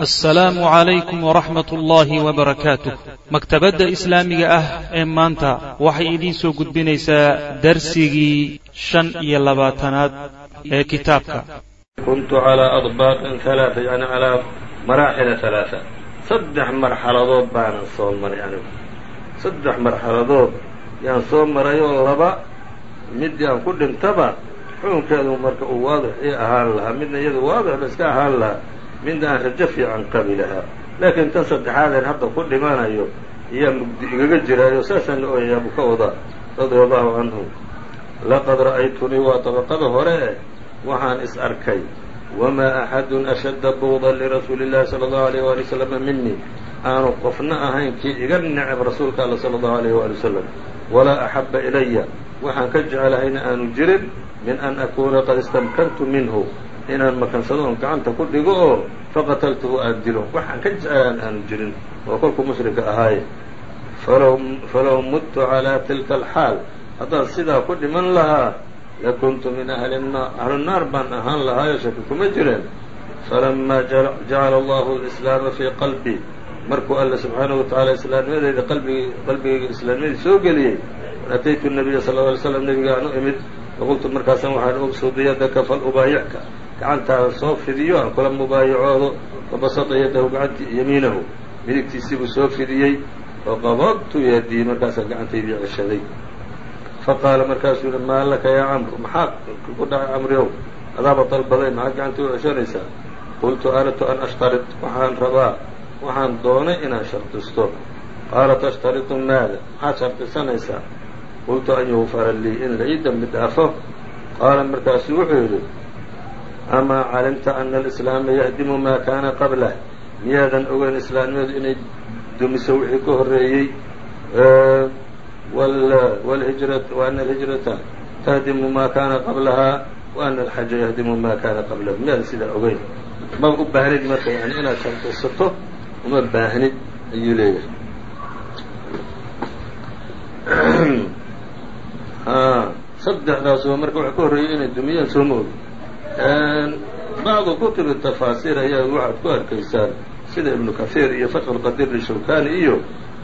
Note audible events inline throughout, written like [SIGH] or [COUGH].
assalaamu calaykum waraxmat ullaahi wabarakaatuh maktabadda islaamiga ah ee maanta waxay idiin soo gudbinaysaa darsigii shan iyo labaatanaad ee kitaabka. Kuntu calaa adbaaqin alaaa yani calaa maraaxila alaaa saddex marxaladood baanan soo maray anigu. Saddex marxaladood yaan soo marayoo laba midii aan ku dhintaba xukunkeedu marka uu waadix ii ahaan lahaa midna iyadu waadix ba iska ahaan lahaa midna aan rajo fiican qabi lahaa. Laakiin tan saddexaadeen hadda ku dhimanayo iyaa mugdi igaga jiraayo saasaan la ooyayaa buu ka wadaa radia allahu canhu laqad ra'aytunii waa dabaqada hore eh waxaan is arkay. Wamaa axadun ashadda buudan lirasuuli illahi sala allahu alayh waali wasalama minii aanu qofna ahayn kii iga necab rasuulka alla sala allahu alayh waali wasalam walaa axabba ilaya waxaan ka jecelahayna aanu jirin min an akuuna qad istamkantu minhu inaan makansado oon gacanta ku dhigo oo faqataltuhu aan dilo waxaan ka jecelaan aanu jirin. Oo kolkuu mushrika ahaaye falow mudtu calaa tilka alxaal. Haddaan sidaa ku dhiman lahaa lakuntu min ahli naar baan ahaan lahaayo shaki kuma jireen. Falamaa jacala allahu alislaama fii qalbii markuu alla subxaanahu wa tacaala islaamnimadeyda qalbig qalbigayga islaamnimadii soo geliyey ataytu nabiya sal lla alay slam nabiga aan u imid faqultu markaasaan waxaan ubsudu yadaka fal ubaayicka gacantaada soo fidiyo aan kula mubaayacoodo fabasata yadahu gacanti yamiinahu. Midigtiisii buu soo fidiyey faqabadtu yadii markaasaan gacantaydii ceshaday faqaala markaasuu yihi maa laka yaa camr maxaa ku dhacay camriow adaaba dalbaday maxaad gacanta u ceshanaysaa? Qultu aradtu an ashtarid waxaan rabaa waxaan doonay inaan shardisto. Qaala tashtaridu maada? Maxaad shardisanaysaa? Qultu an yugfara lii in la ii dembi dhaafo qaala markaasu wuxuu yidhi amaa calimta ana alislaama yahdimu maa kaana qablah miyaadan ogeyn islaamnimadu inay dumiso wixii ka horreeyey wa ana alhijrata tahdimu maa kaana qablahaa wa ana alxaja yahdimu maa kaana qablahu miyaadan sidaa ogeyn ma u baahnid marka yani inaad shardisato uma baahnid ayuu leeyahay saddexdaasuba marka waxa ka horreeyay inay dumiyaan soo ma ogi bacdu kutubi tafaasiir ayaa waxaad ku arkaysaan sida ibnu kahiir iyo fatxu lqadir lishawkani iyo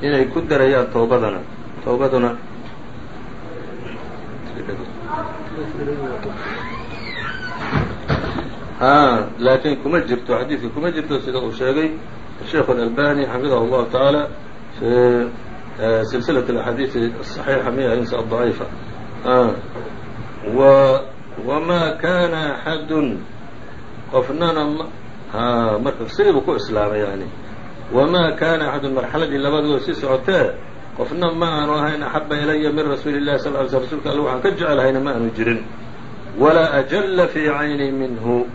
inay ku darayaan toobadana toobaduna laakiin kuma jirto xadiidka kuma jirto sida uu sheegay sheikh alalbani xafidahu allahu tacaala fi silsilaة اأxaadiiث الصaxiixa miya insa aضaciifa wamaa kana axadun qofnana marka sidiibu ku islaamay yani wamaa kana axadun marxaladii labaadoo sii socotee qofna ma aanu ahayn axaba ilaya min rasuuli الlahi sal ly sl rsulka alla waxaan ka jecelhayna ma aanu jirin walaa ajalla fii cayni minhu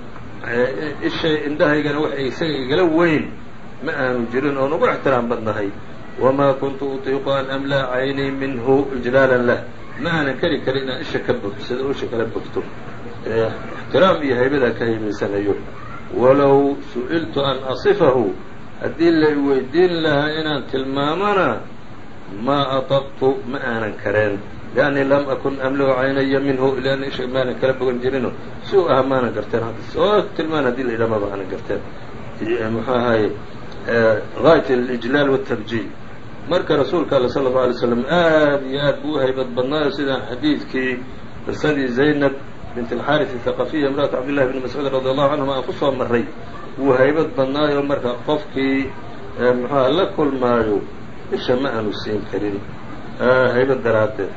ishay indhahaygana wax isaga igala weyn ma aanu jirin oon ugu ixtiraam badnahay wmaa kuntu utiiqu an amlaa caynii minhu ijlaalan lah ma aanan keri karin inaan isha ka bogsado isha kala bogto. Ixtiraam iyo haybadaa ka haybaysanayo walow su'iltu an asifahu haddii la weydiin lahaa inaan tilmaamana maa aطaqtu ma aanan kareen. Liannii lam akun amlahu caynaya minhu lianna isha maanan kala bogan jirino. Si u aha maanan garteen soo tilmaan haddii la yidhaha maba aanan garteen. Muxuu ahaye gaayat alijlaal wاtabjiil marka rasuulka alle sala allau alay slam aad iyo aad buu u haybad badnaayo sidaan xadiidkii qisadii zaynab bint alxaaris athaqafiya imra'atu cabdillahi bni mascuud radi allahu canhuma aan ku soo wuu haybad badnaayo marka qofkii muxuuha la kulmaayo isha ma aanu siin karin. Haybad daraaddeed.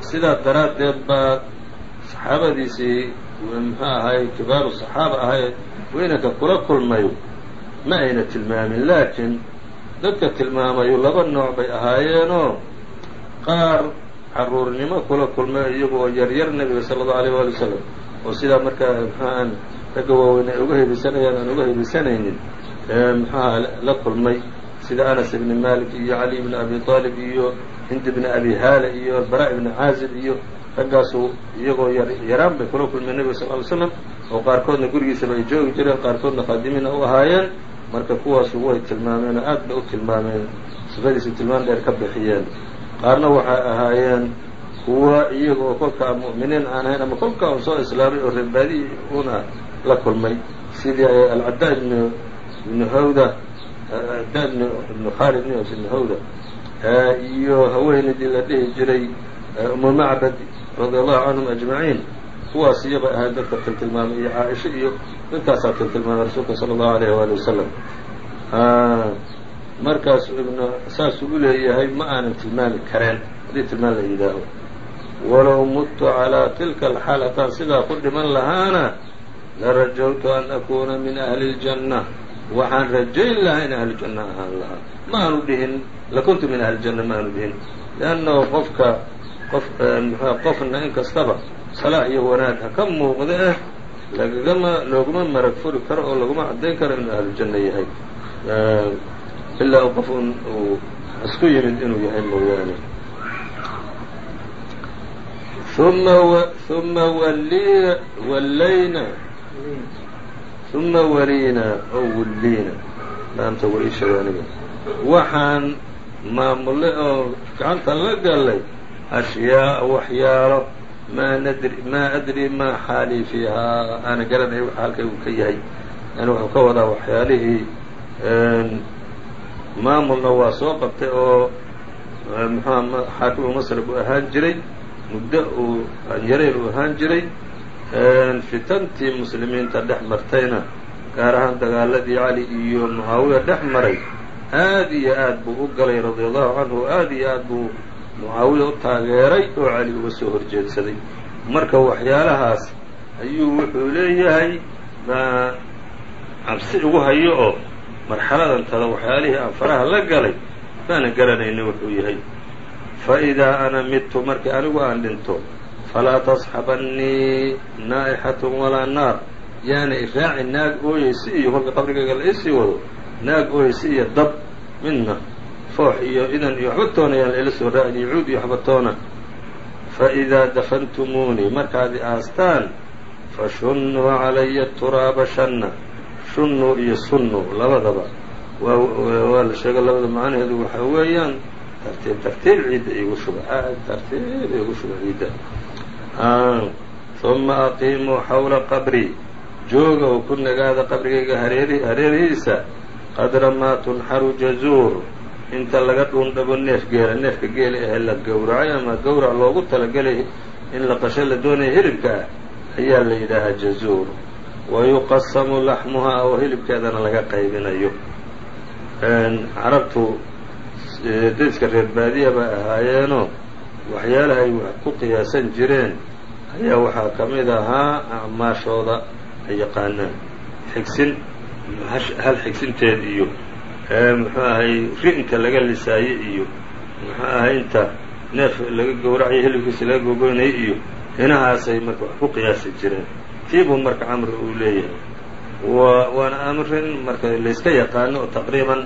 Sidaa daraaddeed baa saxaabadiisii muxuu ahay kibaaru saxaaba ahay weynanka kula kulmayo. Ma ayna tilmaamin laakiin dadka tilmaamayo laba nooc bay ahaayeenoo qaar caruurnimo kula kulmay iyagoo yaryar nebiga sala allahu alayh waali wasalam oo sidaa markaa muxuaan ragga waaweyn ay uga haybaysanayaan aan uga haybaysanaynin muxuaha la kulmay sida anas ibni malik iyo cali ibni abi aalib iyo hind ibni abi haala iyo bara ibni caazib iyo raggaasu iyagoo yaraan bay kula kulmeen nebiga sal ly slam oo qaarkoodna gurigiisaba ay joogi jireen qaarkoodna khaadimiina u ahaayeen marka kuwaasu way tilmaameen oo aad bay u tilmaameen. Sifadiisu tilmaan dheer ka bixiyeen. Qaarna waxay ahaayeen kuwa iyaga oo kolkaa mu'miniin aan ahayn ama kolkaa un soo islaamay oo reebaadihii una la kulmay. Sidii alcaddaa ibnu ibnu hawda daad ibnu khaalid ibn ibnu hawda iyo haweenaydii la dhihi jiray umu macbad radia allahu canhum ajmaciin kuwaas iyaba ahayd dadka tiltilmaamay iyo caaisha iyo dadkaasaa tiltilmaamay rasuulka sala allahu alayh waali wasalam markaasu ibn saasuu u leeyahay ma aanan tilmaami kareen. Haddii tilmaan la yidhaaho. Walow mudtu calaa tilka alxaal haddaan sidaa ku dhiman lahaana la rajawtu an akuuna min ahli اljanna waxaan rajayn lahaa in ahlujanna ahaan lahaa. Ma aanu dhihin lakuntu min ahli janna ma aanu dhihin. Liannahu qofka qof mxua qofna in kastaba salaax iyo wanaag ha ka muuqda eh lagagama looguma marag furi karo oo laguma caddayn karo inuu ahlujanna yahay. Ilaa qof un uu isku yimid inuu yahay mooyaane. Uma uma wali wallayna. Uma waliina oo wulliina laamta wa iishaga aniga. Waxaan maamulay oo gacanta la gallay ashyaaa waxyaalo maa adri maa xaalii fiihaa aana garanaya waxa halkaygu ka yahay. Yani wuxuu ka wadaa waxyaalihii. Maamulna waa soo qabtay oo muxuha xaakimu masr buu ahaan jiray. Muddo uu yareer uu ahaan jiray. Fitantii muslimiinta dhex martayna gaar ahaan dagaaladii cali iyo mucaawiya dhex maray aad iyo aad buu u galay radia allahu canhu aad iyo aad buu mucaawiya u taageeray oo cali uga soo horjeedsaday. Marka waxyaalahaas ayuu wuxuu leeyahay cabsi ugu hayo oo marxaladantada waxyaalihii aan faraha la galay baana garanayna wuxuu yahay. Fa idaa ana midtu markii anigu aan dhinto falaa tasxabannii naa'ixatun walaa naar. Yaana iraaci naag ooyeysi iyo kolka qabrigayga la isii wado naag ooyeysi iyo dab midna foox iyo idan iyo waxba toona yaan soo raacin iyo cuud iyo waxba toona. Fa idaa dafantumuunii markaad aastaan fashunnuu calaya turaaba shanna. Shunnu iyo sunnu labadaba. Waa la sheega labada macnaheedu waxaa weeyaan tartiib tartiib ciidda igu shuba aad tartiib igu shuba ciidda. Uma aqiimuu xawla qabri. Jooga oo ku nagaada qabrigayga hareerihiisa. Qadra maa tunxaru jazuur inta laga dhuundhabo neef geela neefka geela ahe la gowracay ama gowrac loogu talagelay in la qasho la doonaya hilibka ah ayaa la yidhaahaa jazuur. Wa yuqasamu laxmuhaa oo hilibkeedana laga qaybinayo. Carabtu dadka reer baadiya bay ahaayeenoo ay wax ku qiyaasan jireen ayaa waxaa ka mid ahaa acmaashooda ay yaqaanaan xigsin hal xigsinteed iyo muxuu ahay ri'inka laga lisaaye iyo muxuu ahay inta neef laga gowracayo hilibkiisa laga gogoynaya iyo hinahaasay marka wax ku qiyaasi jireen. Tiibuu marka camri uu leeyahay. Wa waana amrin marka layska yaqaano oo taqriiban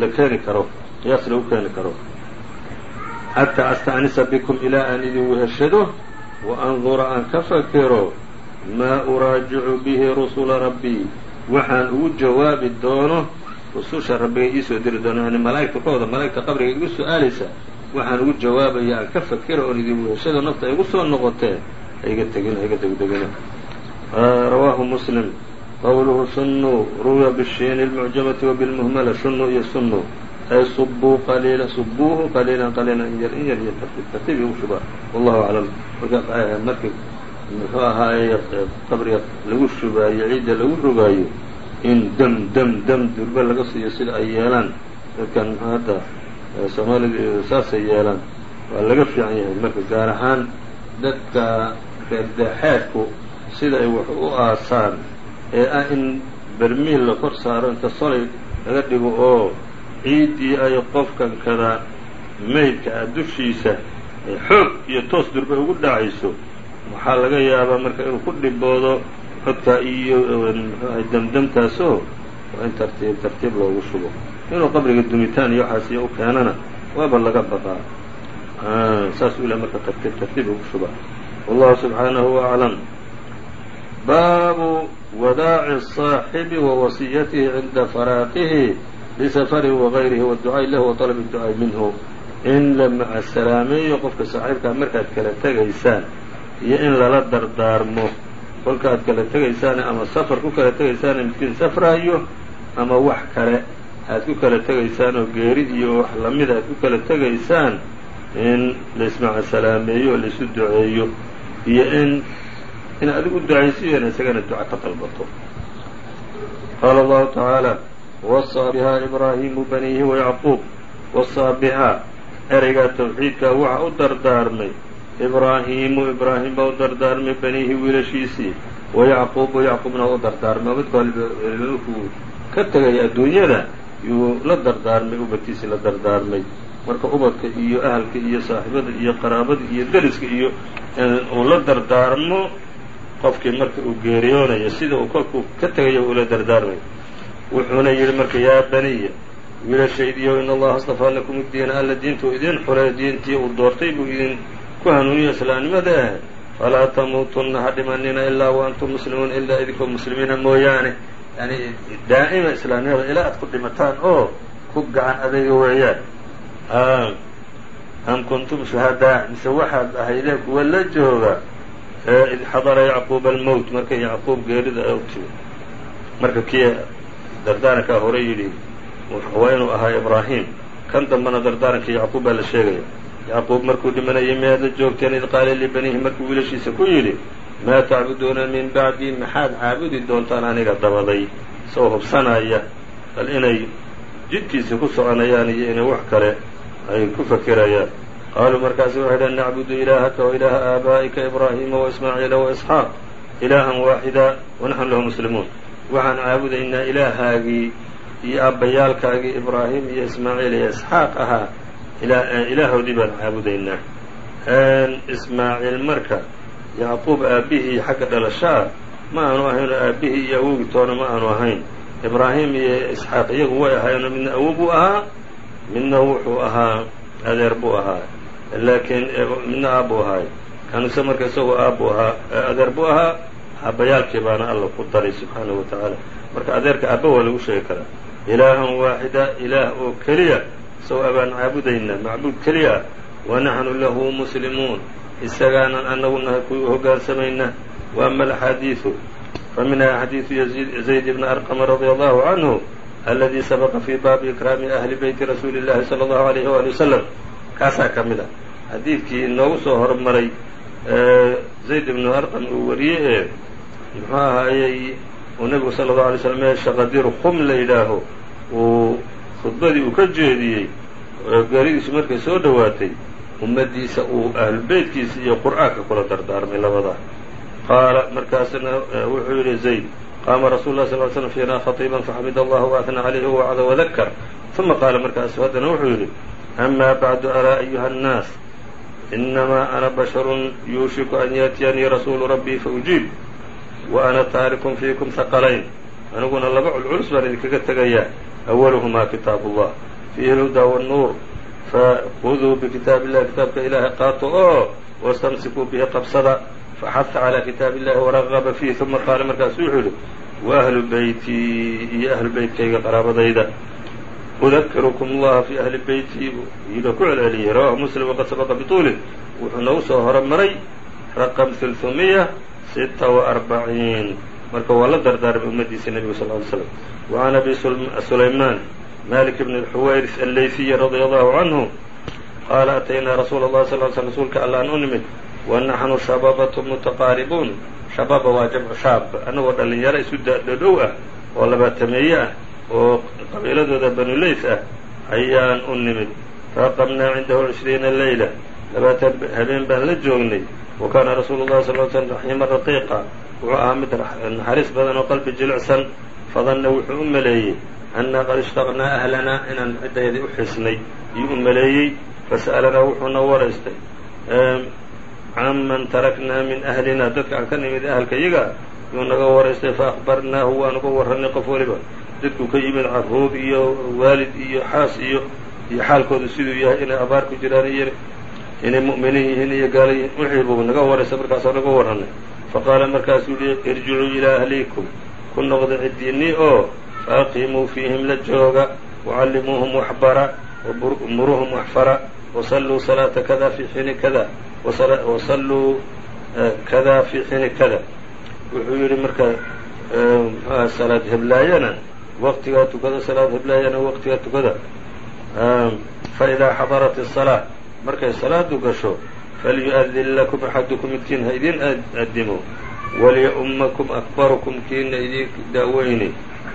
la keeni karo qiyaas lagu keeni karo. Xataa asta'nisa bikum ilaa aan idin weheshado wa andura aan ka fakero maa uraajicu bihi rusula rabbii waxaan ugu jawaabi doono rususha rabbiga iisoo diri doono yani malaa'igta kooda malaa'igta qabriga igu su'aalaysa waxaan ugu jawaabaya aan ka fakero oon idin weheshado nafta igu soo noqotee haiga tegin haiga degdegina rawaahu muslim. Qowluhu sunnu ruwiya bishiini اlmucjamati wabilmuhmala shunu iyo sunnu. Ay subuu qaliila subuuhu qaliilan qaliilan in yar in yar iyo tartiib tartiib igu shuba. Wallahu aclam marka markii muxuu ahaaye qabriga lagu shubaayo ciidda lagu rogaayo in dam dam dam durbe laga siiyo sida ay yeelaan. Dadkan muxuu hadda soomaalida saasay yeelaan waa laga fiican yahay. Marka gaar ahaan dadka reer daaxeedku sida ay wax u aasaan ee ah in bermiil la kor saaro inta solay laga dhigo oo ciiddii ay qofkan kada meydka ah dushiisa xoog iyo toos durbe ugu dhacayso waxaa laga yaabaa marka inuu ku dhiboodo codka iyo mxuahay damdamtaasoo waa in tartiib tartiib loogu shubo inuu qabriga dumitaan iyo waxaasiyo u keenana waaba laga baqaa saas u ilahay marka tartiib tartiib ugu shuba wallahu subxaanahu aclam baabu wadaaci الصaaxibi wa wasiyatihi cinda faraaqihi lisafarihi wagayrihi waadducaa'i lahu wa طalabi اdducaa'i minhu in la macasalaameeyo qofka saaxiibkaa markaad kala tegaysaan iyo in lala dardaarmo kolka aad kala tegaysaane ama safar ku kala tegaysaane midkiin safraayo ama wax kale aad ku kala tegaysaan oo geeri iyo wax lamida aad ku kala tegaysaan in laismacasalaameeyo laisu duceeyo iyo in in adigu ducaysiyan isagana duca ka dalbato. Qaala allahu tacaala wasaa bihaa ibraahimu baniihi wayacquub wasaa bihaa ereygaa tawxiidkaa waxa u dardaarmay ibraahiimu ibraahim baa u dardaarmay baniihi wiilashiisii wayacquubu yacquubna u dardaarmay oo midka markuu ka tegay adduunyada yuu la dardaarmay ubadkiisii la dardaarmay marka ubadka iyo ahalka iyo saaxibada iyo qaraabada iyo deriska iyo uu la dardaarmo qofkii marka uu geeriyoonayo sida uu kolkuu ka tegayo ula dardaarmay wuxuuna yidhi marka yaa baniya wiilashaydiyo in allaha astafaa lakum diina alla diintuu idin xulay diintii uu doortay buu idin ku hanuuniyo islaamnimada. Ah falaa tamuutunna ha dhimanina ilaa wa antum muslimuun ilaa idinkoo muslimiina mooyaane. Yani daa'ima islaamnimada ilaa aad ku dhimataan oo ku gacan adayga weeyaan. Am kuntum shuhadaa mise waxaad ahaydeen kuwa la jooga id xadara yacquuba almowt marka yacquub geerida u timi marka kii dardaarankaa hore yidhi waa inuu ahaa ibraahim. Kan dambena dardaaranka yacquub baa la sheegaya yacquub markuu dhimanayay miyaad la joogteen id qaala libanihi markuu wiilashiisa ku yidhi maa tacbuduuna min bacdii maxaad caabudi doontaan aniga dabaday? Isagoo hubsanaya bal inay jidkiisa ku soconayaan iyo inay wax kale ay ku fakirayaan. Qaaluu markaasu waxay dhaheen nacbudu ilaahaka wa ilaaha aabaa'ika ibraahiima waismaaciila waisxaaq ilaahan waaxida wanaxnu lahu muslimuun. Waxaan caabudaynaa ilaahaagii iyo aabbayaalkaagii ibraahim iyo ismaaciil iyo isxaaq ahaa ilaahoodii baan caabudaynaa. Ismaaciil marka yacquub aabbihii xagga dhalashaa ma aanu ahayn oo aabbihii iyo awogii toona ma aanu ahayn. Ibraahim iyo isxaaq iyagu way ahaayeenoo midna awow buu ahaa midna wuxuu ahaa adeer buu ahaa. Laakiin midna aabbuu ahaay kanuse marka isagoo aabbuu ahaa adeer buu ahaa aabbayaalkii baana alla ku daray subxaanahu wa tacaala. Marka adeerka aabba waa lagu sheegi karaa. Ilaahan waaxida ilaah oo keliya isagoo abaan caabudaynaa macbuud keliya ah wa naxnu lahu muslimuun. Isagaanan anagu nahay kuwii hogaansamaynaa wa ama alaxaadiidu faminha xadiidu zayd bni arqama radia allahu canhu aladi sabaqa fii baabi ikraami ahli beyti rasuuli llahi sala allahu alayhi waali wasalam kaasaa ka mid a. Xadiidkii inoogu soo hormaray zayd ibnu arqam uu wariyey ee muxuu ahaayey uu nebigu sala allahu alay slam ee shaqadiru khum la yidhaaho uu khudbadii uu ka jeediyey gaaridiisu markay soo dhowaatay ummaddiisa uu ahlubeytkiisa iyo qur'aanka kula dardaarmay labadaa qaala markaasna wuxuu yidhi zayd qaama rasuulu lah sal slm fiina khatiiban faxamid allah waatna calayhi wacda wadakar uma qaala markaasu haddana wuxuu yidhi ama bacdu alaa ayuha annaas inamaa ana basharun yuushiku an yaatiyanii rasuulu rabbii faujiib wa ana taarikun fiikum haqalayn aniguna laba culculus baan idinkaga tegayaa awaluhumaa kitaabu ullah fiihi lhudaa wannuur fakuduu bikitaabi illahi kitaabka ilaahay qaato oo wastamsikuu bihi qabsada faxaha calaa kitaabi illahi waragaba fiih uma qaala markaasu wuxuu yidhi wa ahlu beytii iyo ahlu beytkayga qaraabadayda udakirukum allaha fi ahli beyti iyadoo ku celceliyey rawahu muslim waqad sabaqa bituulih wuxuu noogu soo horomaray raqam hulhumiya sita وarbaciin marka waa la dardaarmay ummaddiisa nebigu sal ly slam wa can abi sulaymaan malik bn اlxuwayris allayfiyi radia allahu canhu qaala ataynaa rasuula اllahi sal sl rasuulka allaan u nimid wa naxnu shababatu mutaqaaribuun shababa waa jamcu shaab annagoo dhallinyaro isu dhodhow ah oo labaatameeye ah oo qabiiladooda banu leyth ah ayaan u nimid. Faaqamnaa cindahu cishriina leyla labaatan habeen baan la joognay wa kaana rasuulu llahi sal slm raxiima raqiiqa wuxuu ahaa mid naxariis badan oo qalbi jilicsan fadanna wuxuu u maleeyey annaa qad ishtaqnaa ahlanaa inaan ciddayadii u xisnay iyuu u maleeyey fasa'alanaa wuxuuna waraystay canman taraknaa min ahlina dadka aan ka nimid ahalka yaga yuu naga waraystay faahbarnaahu waan uga warranay qof waliba dadkuu ka yimid carruur iyo waalid iyo xaas iyo iyo xaalkoodu siduu yahay inay abaar ku jiraan iyo inay mu'miniin yihiin iyo gaala yihiin wixii buu naga waraysa markaasoo naga warranay. Faqaala markaasuu yihi irjicuu ilaa ahliikum ku noqda ciddiinnii oo faaqimuu fiihim la jooga wacallimuuhum waxbara muruuhum waxfara wasalluu salaata kada fii xiini kada wasalluu kada fii xiini kada wuxuu yidhi marka muxuaha salaad heblaayana waqtigaa tukada salaad heblaayana waqtigaa tukada. Faidaa xadarat الsalaa markay salaadu gasho falyu'adin lakum axadukum midkiin ha idin addimo walya-ummakum akbarukum kiina idin daaweyni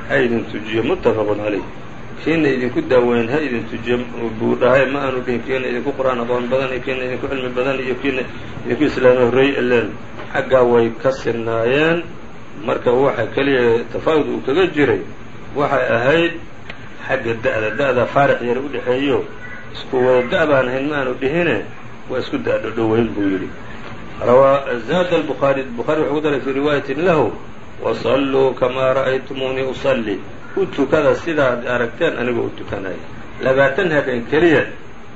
ha idin tujiyo. Muttafaqun calayh kiina idinku daaweyn ha idin tujiyo. Buu dhahay ma aanu dhihin kiina idinku qur'aan aqoon badan iyo kiina idinku cilmi badan iyo kiina idinku islaami horreey ileen xaggaa way ka sinaayeen marka waxa keliya tafaawud uu kaga jiray waxay ahayd xagga da'da da'da faariq yar u dhexeeyo isku wada da' baan ahayn maanu dhihine waa isku dadhodhoweyn buu yidhi. Zaad buaari buaari wuxuu ku daray fii riwaayatin lahu wasalluu kamaa ra'aytumuunii usalli u tukada sidaad aragteen anigoo u tukanaya labaatan habeen keliya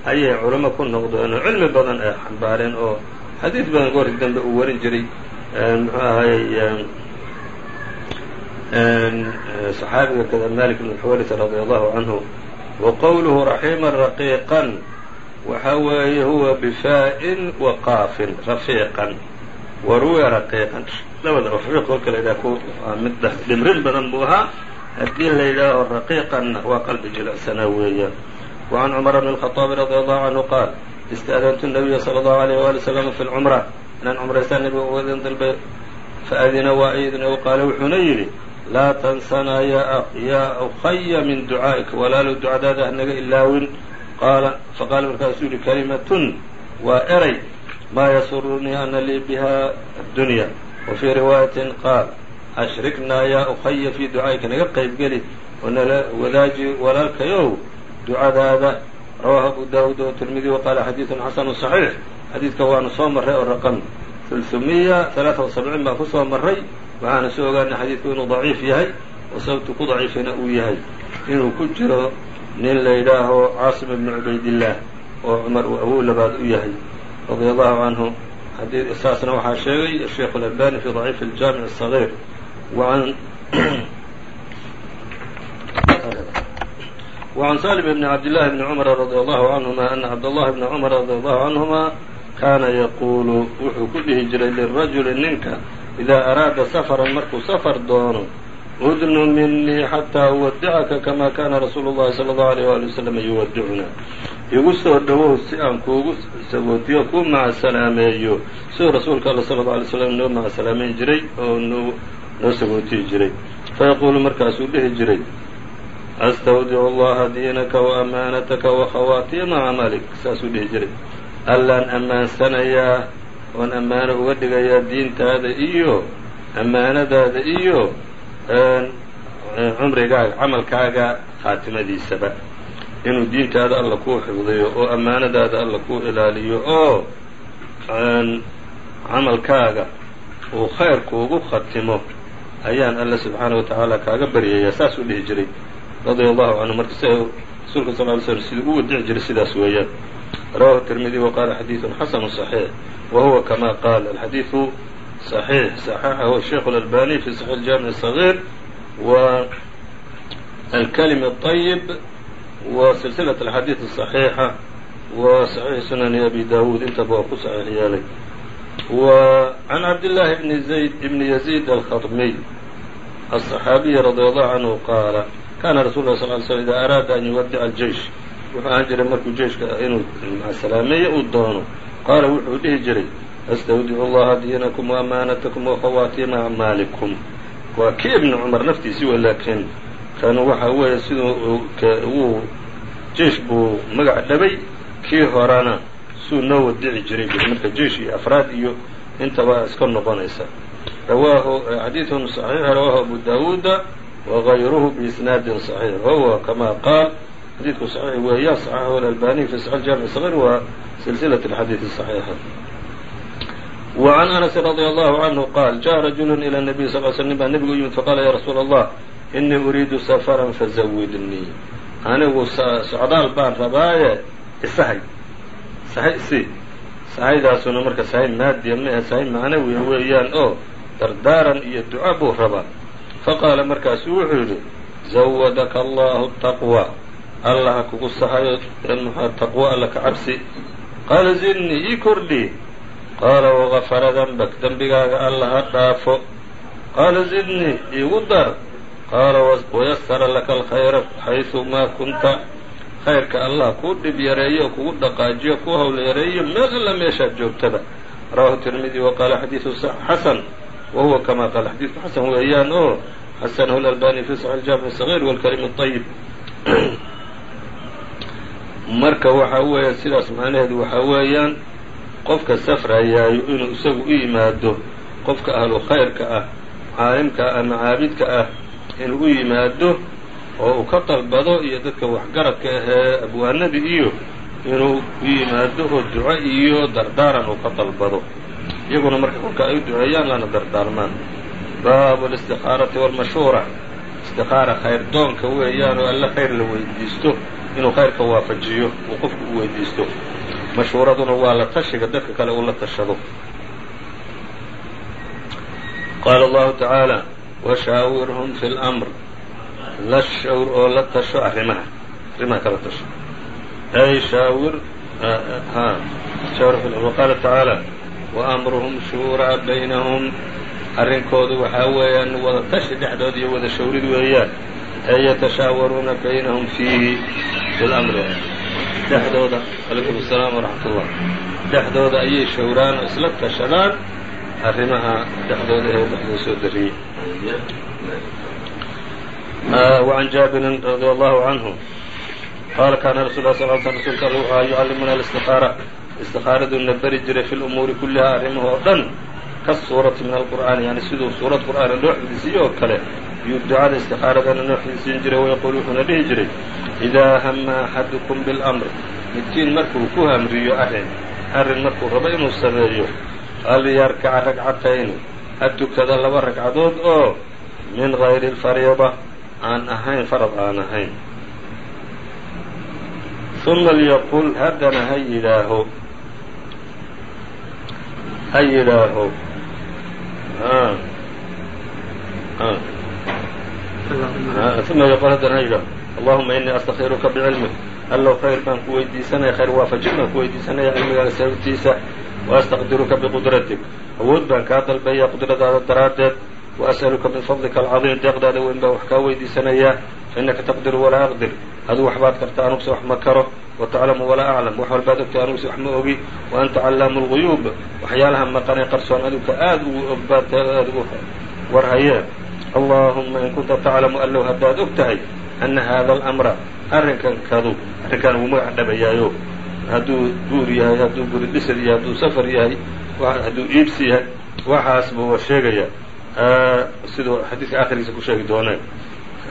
ayay culamo ku noqdeen oo cilmi badan ay xambaareen oo xadiid badan goorkii dambe uu warin jiray muxuu ahayey saxaabiga kada malik bn xawaris radi allahu canhu wa qowluhu raxima raqiiqan waxa weeye huwa bifaa-in wa qaafin rafiiqan wa ruwiya raqiiqan labada rafiiq oo kale idhaha ku mid dhimrin badan buu ahaa haddii la yidhaaho raqiiqanna waa qalbi jilicsanaa weeyaan wa can cumar bn الخaطaabi radي allahu canhu qaal istaadantu الnabiya salى اllahu عalيyh wali slm fi lcumra inaan cumraystaa nabiga uga idin dalbay faadina waa idin u qaale wuxuuna yidhi laa tansanaa yaa ukaya min ducaa'ika walaalow ducadaada ah hanaga ilaawin. Faqaala markaasuu yihi kalimatun waa eray maa yasurunii ana lii biha addunya wa fii riwaayatin qaal ashriknaa yaa ukaya fii ducaa'ika naga qaybgeli oo nala wadaaji walaalkayow ducadaada rawaahu abu daawuud oo tirmidi waqaala xadiidun xasanu saxiix xadiidka waanu soo marray oo raqam hulsumiya alaaa wasabciin baa ku soo marray waxaana soo ogaanay xadiidku inuu daciif yahay oo sababtu ku daciifina uu yahay inuu ku jiro nin la yidhaaho caasim ibn cubaydillaah oo cumar uu awow labaad u yahay radia allahu canhu saasna waxaa sheegay sheikh اlalbani fi ضaciif اljaamiع الصغيir وعn [COUGHS] saلم بn cabdاللahi بn cmr radي allahu canهuma ana cabdالlahi bna cmr radي allahu canهuma kaana yaquulu wuxuu ku dhihi jiray lirajuli ninka ida araada safaran markuu safar doono udnu minii xataa uwadicaka kamaa kana rasuulu llahi sala allahu alayh waali wasalam yuwadicuna igu soo dhowow si aan kuugu sagootiyo kuu macasalaameeyo siduu rasuulka alla sala alla alay slam noo macasalaameyn jiray oo noo noo sagootiyi jiray fayaquulu markaasuu dhihi jiray astawdicu allaha diinaka waamaanataka wakhawaatiima camalik saasuu dhihi jiray allaan ammaansanayaa oon ammaano uga dhigayaa diintaada iyo ammaanadaada iyo cumrigaaga camalkaaga khaatimadiisaba inuu diintaada alla kuu xifdiyo oo ammaanadaada alla kuu ilaaliyo oo camalkaaga uu khayr kuugu khatimo ayaan alle subxaanaه wa tacaala kaaga baryayaa saasuu dhihi jiray. Radia allahu canhu marka rasuulka sal ly slm siduu u wadici jiray sidaas weeyaan rawahu tirmidi wa qaala xadiiثun xasanu صaxiix wa huwa kama qaal alxadiiثu صaxiix صaxaxahu sheikh اlalbani fi صaxiix اjaamiع الصغيir wa alkalimi الطayib wa silsilaة alxadiiث الصaxiixa wa صaxiix sunani abi dawuud intaba waa ku saxiix yeelay wa can cabdillaahi bni zayd bni yaziid alkhaطmiy aلصaxaabiyi radi allahu canhu qaala kana rasul lah sal ly slm ida araada an yuwadica aljeish wuxuu ahaan jiray markuu jeeshka ah inuu salaameeye uu doono. Qaala wuxuu dhihi jiray astawdicu llaha diinakum waamaanatakum wakhawaatima amaalikum. Waa kii ibni cumar naftiisii wa laakiin kan waxa weeye siduu wuu jeesh buu magac dhabay kii horena suu noo wadici jiray marka jeesh iyo afraad iyo intaba iska noqonaysa. Rawaahu xadiidun صaxiix rawaahu abu daawuuda wagayruhu biisnaadin صaxiix wahuwa kama qaal xadiidku صaxiix weeyaan صaxaxahu alalbaniy fi saxix jaamic صغيr waa silsilaة اxadiiث صaxiixa وعn أنس رضي الله عنه qاal jaء رaجuل إلى النبي صل ل sلم baa nebigu u yimid faqاla ya rasuul الlah إنii أuriidu سفرا fazawidnii anigu socdaal baan rabaaye isahay sahay si sahaydaasuna marka sahay maadiya ma sahay macnawiya weeyaan oo dardaaran iyo duca buu rabaa faqaala markaasu wuxuu yidhi zawadaka allahu taqwa allah ha kugu saxayo taqwo alla ka cabsi. Qaala zidnii ii kordhi qaala wagafara dembak dembigaaga alla ha dhaafo. Qaala zidnii iigu dar. Qaala wayasara laka alkhayra xaysu maa kunta. Khayrka allah kuu dhib yareeyo kugu dhaqaajiyo ku hawl yareeyo meel alla meeshaad joogtada. Rawahu tirmidi wa qaala xadiidu xasan wa huwa kamaa qaala xadiidku xasan weeyaan oo xasanahu lalbani fi saxi aljaamic sagiir walkalimi ayib marka waxa weeya sidaas macnaheedu waxaa weeyaan qofka safrayaayo inuu isagu u yimaado qofka ahlu khayrka ah caalimka ah ama caabidka ah inuu u yimaado oo uu ka dalbado iyo dadka waxgaradka ahee abwaanada iyo inuu u yimaado oo duco iyo dardaaran uu ka dalbado iyaguna marka kolka ay u duceeyaan lana dardaarmaan baabu الاstikhaarati wاlmashhuura istikaara khayr doonka weeyaan oo alle khayr la weydiisto inuu khayrka waafajiyo uu qofku u weydiisto. Mashhuuraduna waa la tashiga dadka kale uu la tashado. Qaala allahu tacaala washaawirhum fi اlmr la shawr oo la tasho arrimaha arrimaha kala tasho. Ay shaawir qaala tacaala waamruhum shuuraa baynahum. Arrinkoodu waxaa weeyaan wada tashi dhexdood iyo wada shawrid weeyaan ee yatashaawaruuna baynahum fiihi bilamri dhexdooda calaykum asalaam waraxmat ullah dhexdooda ayay showraan oo isla tashadaan arrimaha dhexdooda ee dhexdoo soo dariyey wacan jaabirin radia allahu canhu qaala kaana rasul l sl l sl rsulka al wuxu yucallimuna alistiqaara istiqaaraduu na beri jiray fi lumuuri kulliha arrimaha oo dhan kasuurati min alqur'aani yani siduu suurad qur'aana loo xifdisiiyo oo kale yuu ducada istikaaradana noo xifdisiin jiray wayaquul wuxuuna dhihi jiray idaa hama axadukum biاlmr midkiin markuu ku hamriyo arrin arrin markuu rabo inuu sameeyo falyarkaca ragcatayni ha tukada laba ragcadood oo min gayri اlfariida aan ahayn farad aan ahayn uma lyaqul haddana ha yidhaaho ha yidhaaho uma yqul haddana yidhah allahuma inii astakhiruka bicilmik allow khayr baan ku weydiisanaya khayr waafajin baan ku weydiisanaya cilmigaaga sababtiisa waastaqdiruka biqudratik awood baan kaa dalbaya qudradaada daraaddeed waas'aluka min fadlika alcadiim deeqdaada weyn baan wax kaa weydiisanayaa fainaka taqdiru walaa aqdir aduu waxbaad karta anugse wax ma karo wataclamu walaa aclam wax walbaad ogta anugse wax ma ogi wa anta callaamu lguyuub waxyaalaha maqanee qarsoon aduka aad ugu ogbaat aad ugu warhayee allahuma in kunta taclamu allow haddaad og tahay ana hada alamra arrinkankadu arrinkaan ugu magac dhabayaayo hadduu guur yahay hadduu guri dhisad yahay hadduu safar yahay hadduu iibsi yahay waxaas buu sheegayaa siduu xadiidka akhirigiisa ku sheegi doonee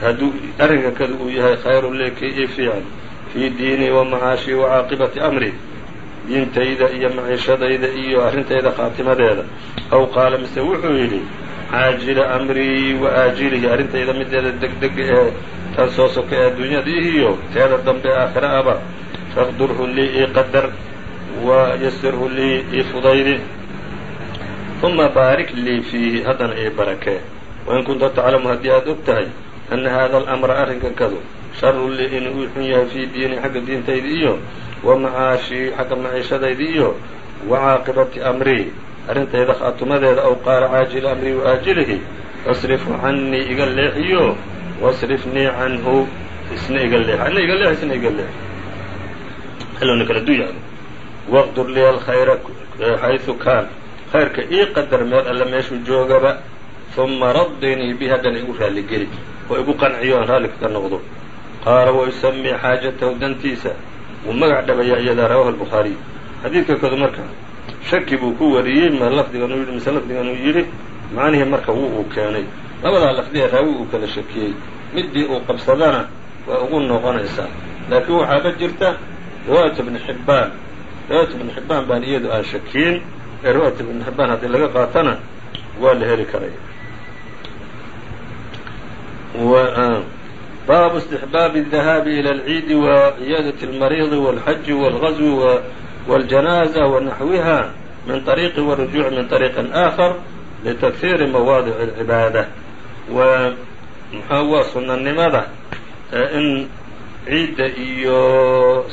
dooneen hadduu arrinkan kada uu yahay khayrun leki i fiican fii diinii wa macaashii wa caaqibati amri diintayda iyo maciishadayda iyo arrintayda khaatimadeeda. Aw qaala mise wuxuu yidhi caajila amrii wa aajilihi arrintayda mideeda degdega ee tan soo soka ee adduunyadiihiyo teeda dambe aakhira aba faqdurhu lii ii qadar wa yasirhu lii ii fudaydi uma baarik lii fiihi haddana ii barakee wain kunta taclamu haddii aad og tahay ana hada alamra arrinkan kadu sharu lii inuu xun yahay fii diini xagga diintayda iyo wa macaashii xagga maciishadayda iyo wa caaqibati amrii arrintayda khaatumadeeda aw qaala caajila amrii wa aajilihi fasrifu cannii iga leexiyo wasrifnii canhu isna iga leex ana iga leex isna iga leex helowna kala du yani waqdur liya alkhayra xayثu kaan khayrka ii qadar meel alle meeshuu joogaba uma radinii bi haddana igu raalligeli oo igu qanciyo aan raalli kaga noqdo. Qaala wayusamii xaajatahu dantiisa. Wuu magac dhabayaa iyadaa rawahu albukhaariy xadiidka kadu marka shaki buu ku wariyey ma lafdigan uu yidhi mise lafdigan uu yidhi macnihii marka wuu uu keenay. Labadaa lafdiee raawi uu kala shakiyey. Midii uu qabsadana waa ugu noqonaysaa. Laakiin waxaaba jirta riwaayat ibni xibbaan riwaayat ibni xibbaan baan iyadu aan shakiyin. Ee riwaayat ibni xibbaan haddii laga qaatana waa la heli karaya baabu istixbaabi الdahaabi ilى اlciidi wa ciyaadaة اlmariidi wاlxaji wاlgazwi wاljanaaza wanaxwiha min طariiqi wاrujuuci min طariiqi آakar litakhiiri mawaadic اlcibaada wa mxaa waa sunanimada in ciidda iyo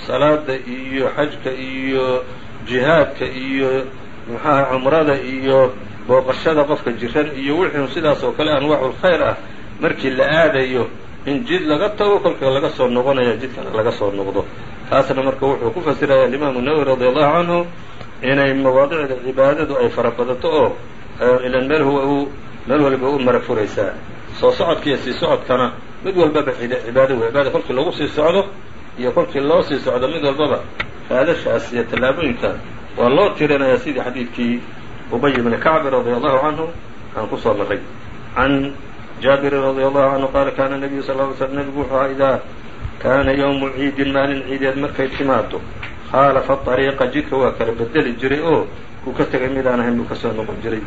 salaada iyo xajka iyo jihaadka iyo maxaha cumrada iyo booqashada qofka jiran iyo wixii sidaas oo kale anwaacu lkhayr ah markii la aadayo in jid laga tago kolka laga soo noqonaya jid kale laga soo noqdo. Taasna marka wuxuu ku fasiraya alimaamu radi allahu canhu inay mawaadicda cibaadadu ay fara badato oo ilan meel huwa uu meel waliba u mara furaysaa soo socodka iyo sii socodkana mid walbaba cibaado wey cibaada kolkii lagu sii socdo iyo kolkii loo sii socdo mid walbaba raadashaas iyo tallaabooyinka waa loo tirinayaa sidii xadiidkii ubay bni kacbi radi allahu canhu aan ku soo maray can jaabirin radi allahu canhu qaala kaana nabiyu sal ly slm nebigu wuxuu ahaa idaa kaana yowmu ciidin maalin ciideed markay timaado khaalafa ariiqa jidka waa kala bedeli jiray oo kuu ka tegay midaan ahayn buu ka soo noqon jiray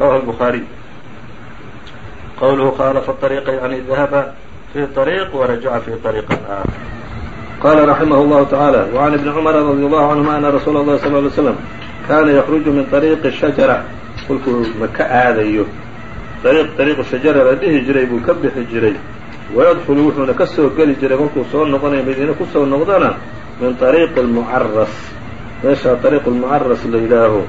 rawahu lbukhaariy qowluhu khaalafa ariiqa yani dahaba fi ariiq warajaca fi ariiqin aakhar qala raximah llahu tacaala wacan ibni cumara radi allahu canhuma ana rasuula allahi sal ly slam kaana yakruju min ariiqi shajara kolkuu maka aadayo ariiq ariiqu shajara la dhihi jiray buu ka bixi jiray. Wayadkhulu wuxuuna ka soo geli jiray kolkuu soo noqonaya madiine ku soo noqdana min ariiqi lmucaras meeshaa ariiqu lmucaras la yidhaaho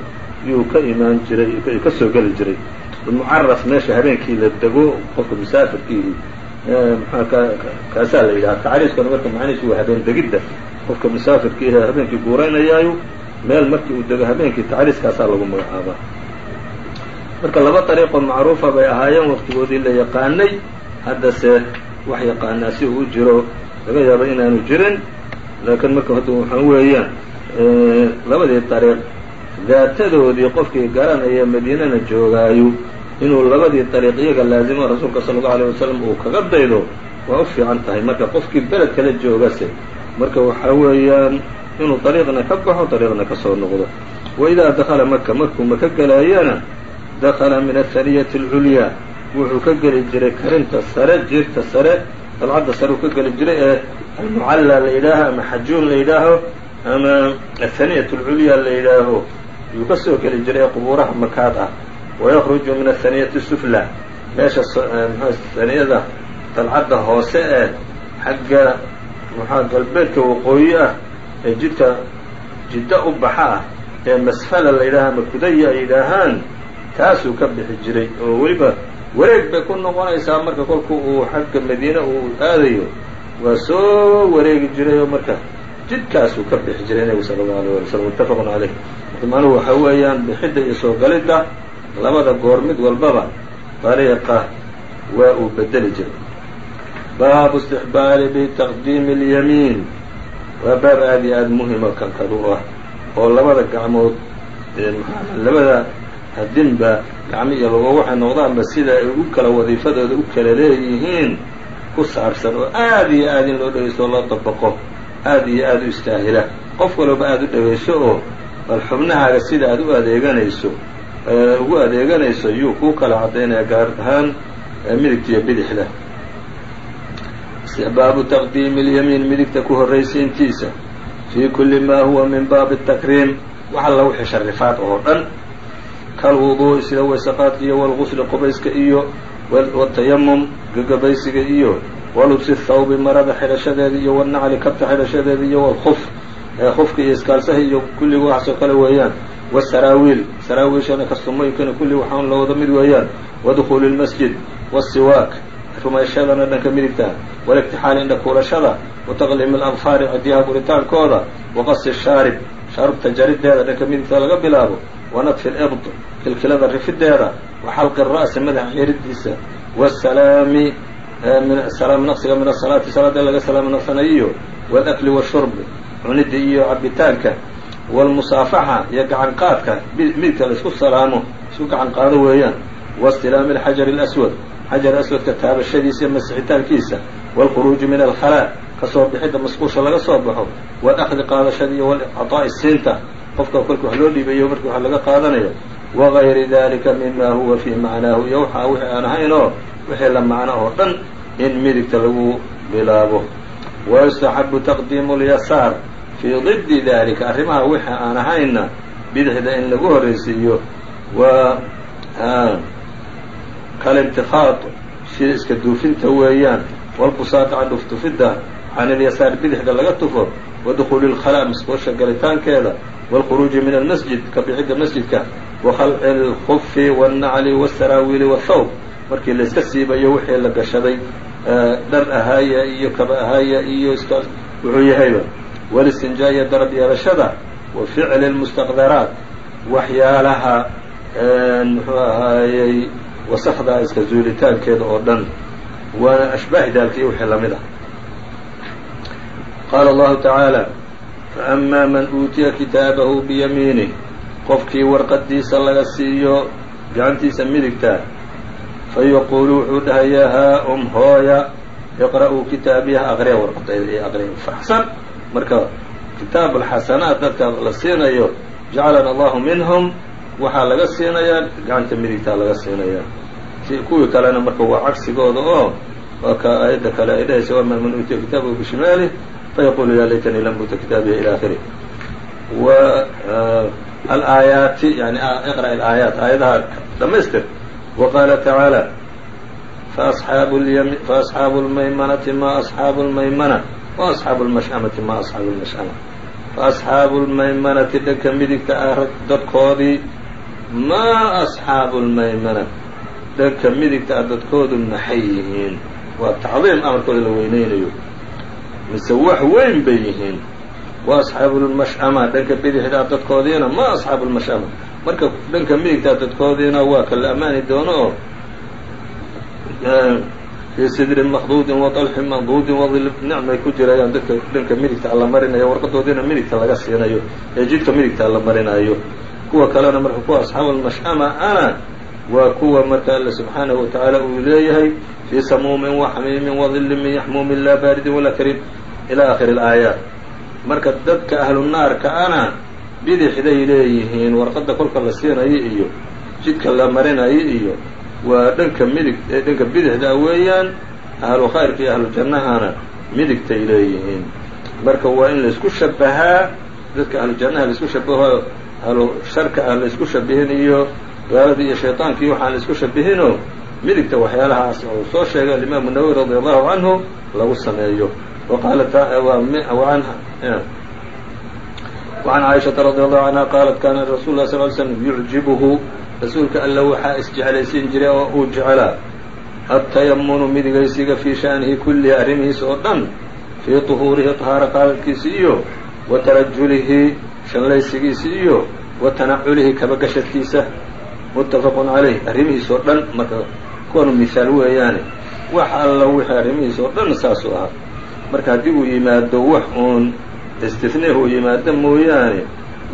yuu ka imaan jiray ka soo geli jiray. Mucaras meesha habeenkii la dego qofka musaafirkii maxaa kaasaa la yidhaha tacriiskana marka macnihiisu waa habeen degidda. Qofka musaafirkii habeenkii guuraynayaayu meel markii uu dego habeenkii tacriiskaasaa lagu magacaabaa marka laba dariiqoo macruufa bay ahaayeen waqtigoodii la yaqaanay. Haddase wax yaqaanaa si uu jiro laga yaabo inaanu jirin. Laakiin marka hadda waxaa weeyaan labadii dariiq daatadoodii qofkii garanaya madiinana joogaayu inuu labadii dariiq iyaga laazimo rasuulka sala allau alayh wasalam uu kaga daydo waa u fiican tahay. Marka qofkii beled kala joogase marka waxaa weeyaan inuu dariiqna ka baxo dariiqna ka soo noqdo. Wa idaa dakhala maka markuu maka gelaayana dakhala min athaniyati alculyaa wuxuu ka geli jiray karinta sare jiirta sare dalcadda sare uu ka geli jiray ee almucallaa la yidhaaho ama xajuun la yidhaaho ama athaniyat alculyaa la yidhaaho. Yuu ka soo geli jiray ee qubuuraha makaad ah. Wayakruju min athaniyati sufla. Meesha haniyada dalcadda hoose ee xagga maxaa galbeedka waqooyi ah ee jidka jiddo u baxa ah ee masfala la yidhaha ama kudaya ay yidhaahaan taasuu ka bixi jiray oo weliba wareeg bay ku noqonaysaa marka kolku uu xagga madiine uu aadayo waa soo wareegi jiray oo marka jidkaasuu ka bixi jiray nebigu sala allau alay wala slam muttafaqun caleyh macnuhu waxaa weeyaan bixidda iyo soo galidda labada goor mid walbaba dariiqa waa uu bedeli jiray. Baabu istixbaali bitaqdiimi اlyamiin waa baab aada iyo aada muhima kankadu ah oo labada gacmood labada hadinba gacmi iyo logo waxay noqdaanba sida ay u kala wadiifadooda u kala leeyihiin ku saabsan oo aada iyo aad in loo dhegaysto oo loo dabaqo aada iyo aada u istaahila. Qof walba aada u dhegayso oo bal xubnahaaga sida aad u adeeganayso ugu adeeganayso yuu kuu kala caddaynaya gaar ahaan midigtaiyo bidixda. Istixbaabu taqdiimi alyamiin midigta ku horraysiintiisa. Fii kulli maa huwa min baabi atakriim wax alla wixii sharifaad oo dhan kalwuduu'i sida waysaqaadka iyo walgusli qubayska iyo watayamum gagabaysiga iyo walubsi thawbi marada xidhashadeeda iyo walnacli kabta xidhashadeeda iyo walkuf kufka iyo iskaalsaha iyo kulliga waxaasoo kale weeyaan. Wasaraawiil saraawiishana kastumooyinkana kulli waxaan la wada mid weeyaan. Wadukhuuli اlmasjid wasiwaak rumayshadana dhanka midigta. Waliktixaali indha kuulashada wataqliimi aladfaari cidyaha buritaankooda waqasi shaarib shaarubta jarideeda dhanka midigta laga bilaabo wanadfi libd kilkilada rifideeda waxalqi ra'si madaxa xiridiisa wasalaami salaam naqsiga min asalaati salaada laga salaamo naqsanayiyo walakli washurbi cunida iyo cabitaanka. Walmusaafaxa iyo gacan qaadka midka la isku salaamo isku gacan qaado weeyaan. Wastilaami alxajari alaswad xajar aswadka taabashadiisa iyo masixitaankiisa. Waalkhuruuji min alkhalaa ka soo bixidda masquusha laga soo baxo. Walakdi qaadashada iyo walicطaa'i siinta qofka kolka wax loo dhiibayo markii wax laga qaadanayo wagayri dalika mima huwa fii macnaahu iyo waxaa wixii aan ahayn oo wixii la macno oo dhan in midigta lagu bilaabo. Wayustaxabu taqdiimu lyasaar fii didi dalika arrimaha wixii aan ahaynna bidixda in lagu horraysiiyo waa kalimtikhaad sida iska duufinta weeyaan walbusaata can dhuftufidda can ilyasaar bidixda laga tufo wadukhuuli lkhalaa masquusha galitaankeeda wاlkhuruuji min almasjid ka bixidda masjidka wakhalci اlkufi wاlnacli wاsaraawiili wاthawb markii layska siibayo wixii la gashaday dhar ahaaya iyo kaba ahaaya iyo iska wuxuu yahayba walistinjaa iyo darab yeelashada wa ficli lmustaqdaraat waxyaalaha muxuu ahaayey wasakda iska zuulitaankeeda oo dhan waana ashbaahi daalka iyo wixii lamid ah qaala allahu tacaala faأmaa man uutiya kitaabahu biyamiinih qofkii warqadiisa laga siiyo gacantiisa midigta fayaquulu wuxuu dhahayaa haa um hooya iqra'uu kitaabiyaha aqriya warqadayda iyo aqriya faxsan marka kitaab alxasanaat dadka la siinayo jacalana allahu minhum waxaa laga siinayaa gacanta midigtaa laga siinayaa kuwii kalena marka waa cagsigooda oo waa ka aayadda kale ay dhahaysa wamaa man uutiya kitaabahu bishimaalih fayaqulu yaa laytanii lam uuta kitaabiya ila akhirih w alaayaati yani iqra' alaayaat aayadaha dhamaystir wa qaala tacaala faasxaabu lmaymanati ma asxaabu lmaymana wa asxaabu lmash'amati ma asxaabu lmash'ama faasxaabu lmaymanati dhanka midigta ah dadkoodii maa asxaabu lmaymana dhanka midigta ah dadkoodu maxay yihiin waa tacdiim amarkooda la weyneynayo mise wax weyn bay yihiin. Wa asxaabu lmash'ama dhanka bidixdaa dadkoodiina ma asxaabu lmash'ama marka dhanka midigtaa dadkoodiina waa ka la ammaani doono. Oo fii sidrin makduudin wa dalxin manduudin wadil nicmay ku jirayaan dadka dhanka midigta alla marinayo warqadoodiina midigta laga siinayo ee jidka midigta alla marinayo. Kuwa kalena marka kuwa asxaabu lmash'ama ana waa kuwa marka alle subxaanahu watacaala uu leeyahay fii samuumin waxmiimin wadilin min yaxmuumin laa baaridin walaa kariim ilaa akhiri alaayaat marka dadka ahlu naarka ana bidixday leeyihiin warqadda kolka la siinayo iyo jidka la marinayo iyo waa dhanka midig dhanka bidixda weeyaan ahlu khayrka iyo ahlu jannahana midigtay leeyihiin marka waa in laysku shabahaa dadka ahlu jannaha laisku shabaho ahlu sharka ah laysku shabihin iyo gaaladii iyo shayطaankii waxaan laisku shabihino midigta waxyaalahaas uu soo sheegay alimaamu nawowi radi allahu canhu lagu sameeyo وqاaل وعn cائiشhaةa رadي الله عanهa qاaلت kana رasuل الlه صل ل sلم يuعjibhu rasuulka alla waxaa isjeclaysiin jiray oo uu jeclaa التayamunu midigaysiga fii شhأnihi kulihi arrimihiisa oo dhan fii طuhuurihi طahaaro qaadadkiisi iyo wa tarajulihi shallaysigiisi iyo wa tanaculihi kabagashadkiisa متafq عalayh arrimihiisa oo dhan marka kuwanu miثaal weeyaane wax alla wixii arrimihiisa oo dhan saasuu ahaa marka haddii uu yimaado wax uun istineh uu yimaado mooyaane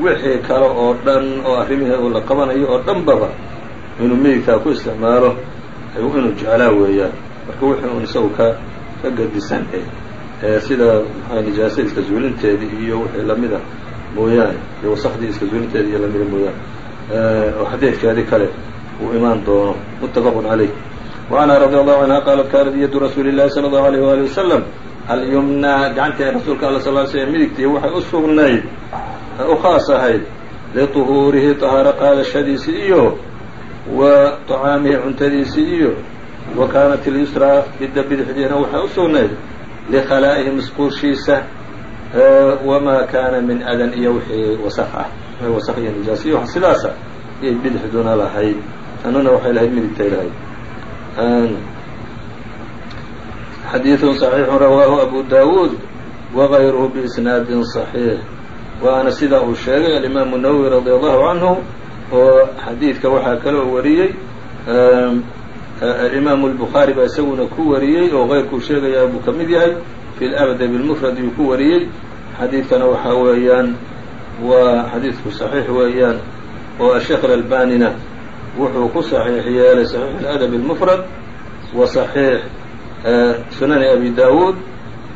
wixii kale oo dhan oo arrimihii uu la qabanayo oo dhan baba inuu meyidkaa ku isticmaalo inuu jeclaa weeyaan. Marka wixii uun isagu ka ka gadisan eh, eh sida maxaa nijaasa iska zuulinteedii iyo wixii lamida ah mooyaane iyo wasakhdii iska zuulinteedii iyo lamida ah mooyaane. Eh, oo xadiidkeedii kale uu imaan doono. Muttafaqun calayh. Wa canha radi allahu canha qaalat kaanat yadu rasuuli illahi sala allahu alayh waali wasalam alyumnaa gacantii rasuulka alla sal l slm midigtii waxay u sugnayd u khaas ahayd liطuhuurihi طahaaro qaadashadiisi iyo wa طacaamihi cuntadiisii iyo wa kaanat ilyusraa midda bidixdiina waxay u sugnayd likhalaa'ihi musquushiisa wamaa kaana min adan iyo wixii wasaq ah wasaq iyo nijaas iyo sidaasa iyay bidixduna lahayd tanuna waxay lahayd midigtay lahayd xadiiث صaxiix rawaahu abu dawuud wغayruhu biisnaadi صaxiix waana sida uu sheegay alimaamu nawowi radi allahu canhu oo xadiidka waxaa kaloo wariyey alimaamu الbukhaari baa isaguna ku wariyey oo keyrkuu sheegaya buu ka mid yahay fi labdab اlmufrad yuu ku wariyey xadiidkana waxaa weeyaan waa xadiidku صaxiix weeyaan oo asheekh اlalbanina wuxuu ku صaxiix yeelay صaxiix اladab اlmufrad wa صaxiix sunani abi dawuud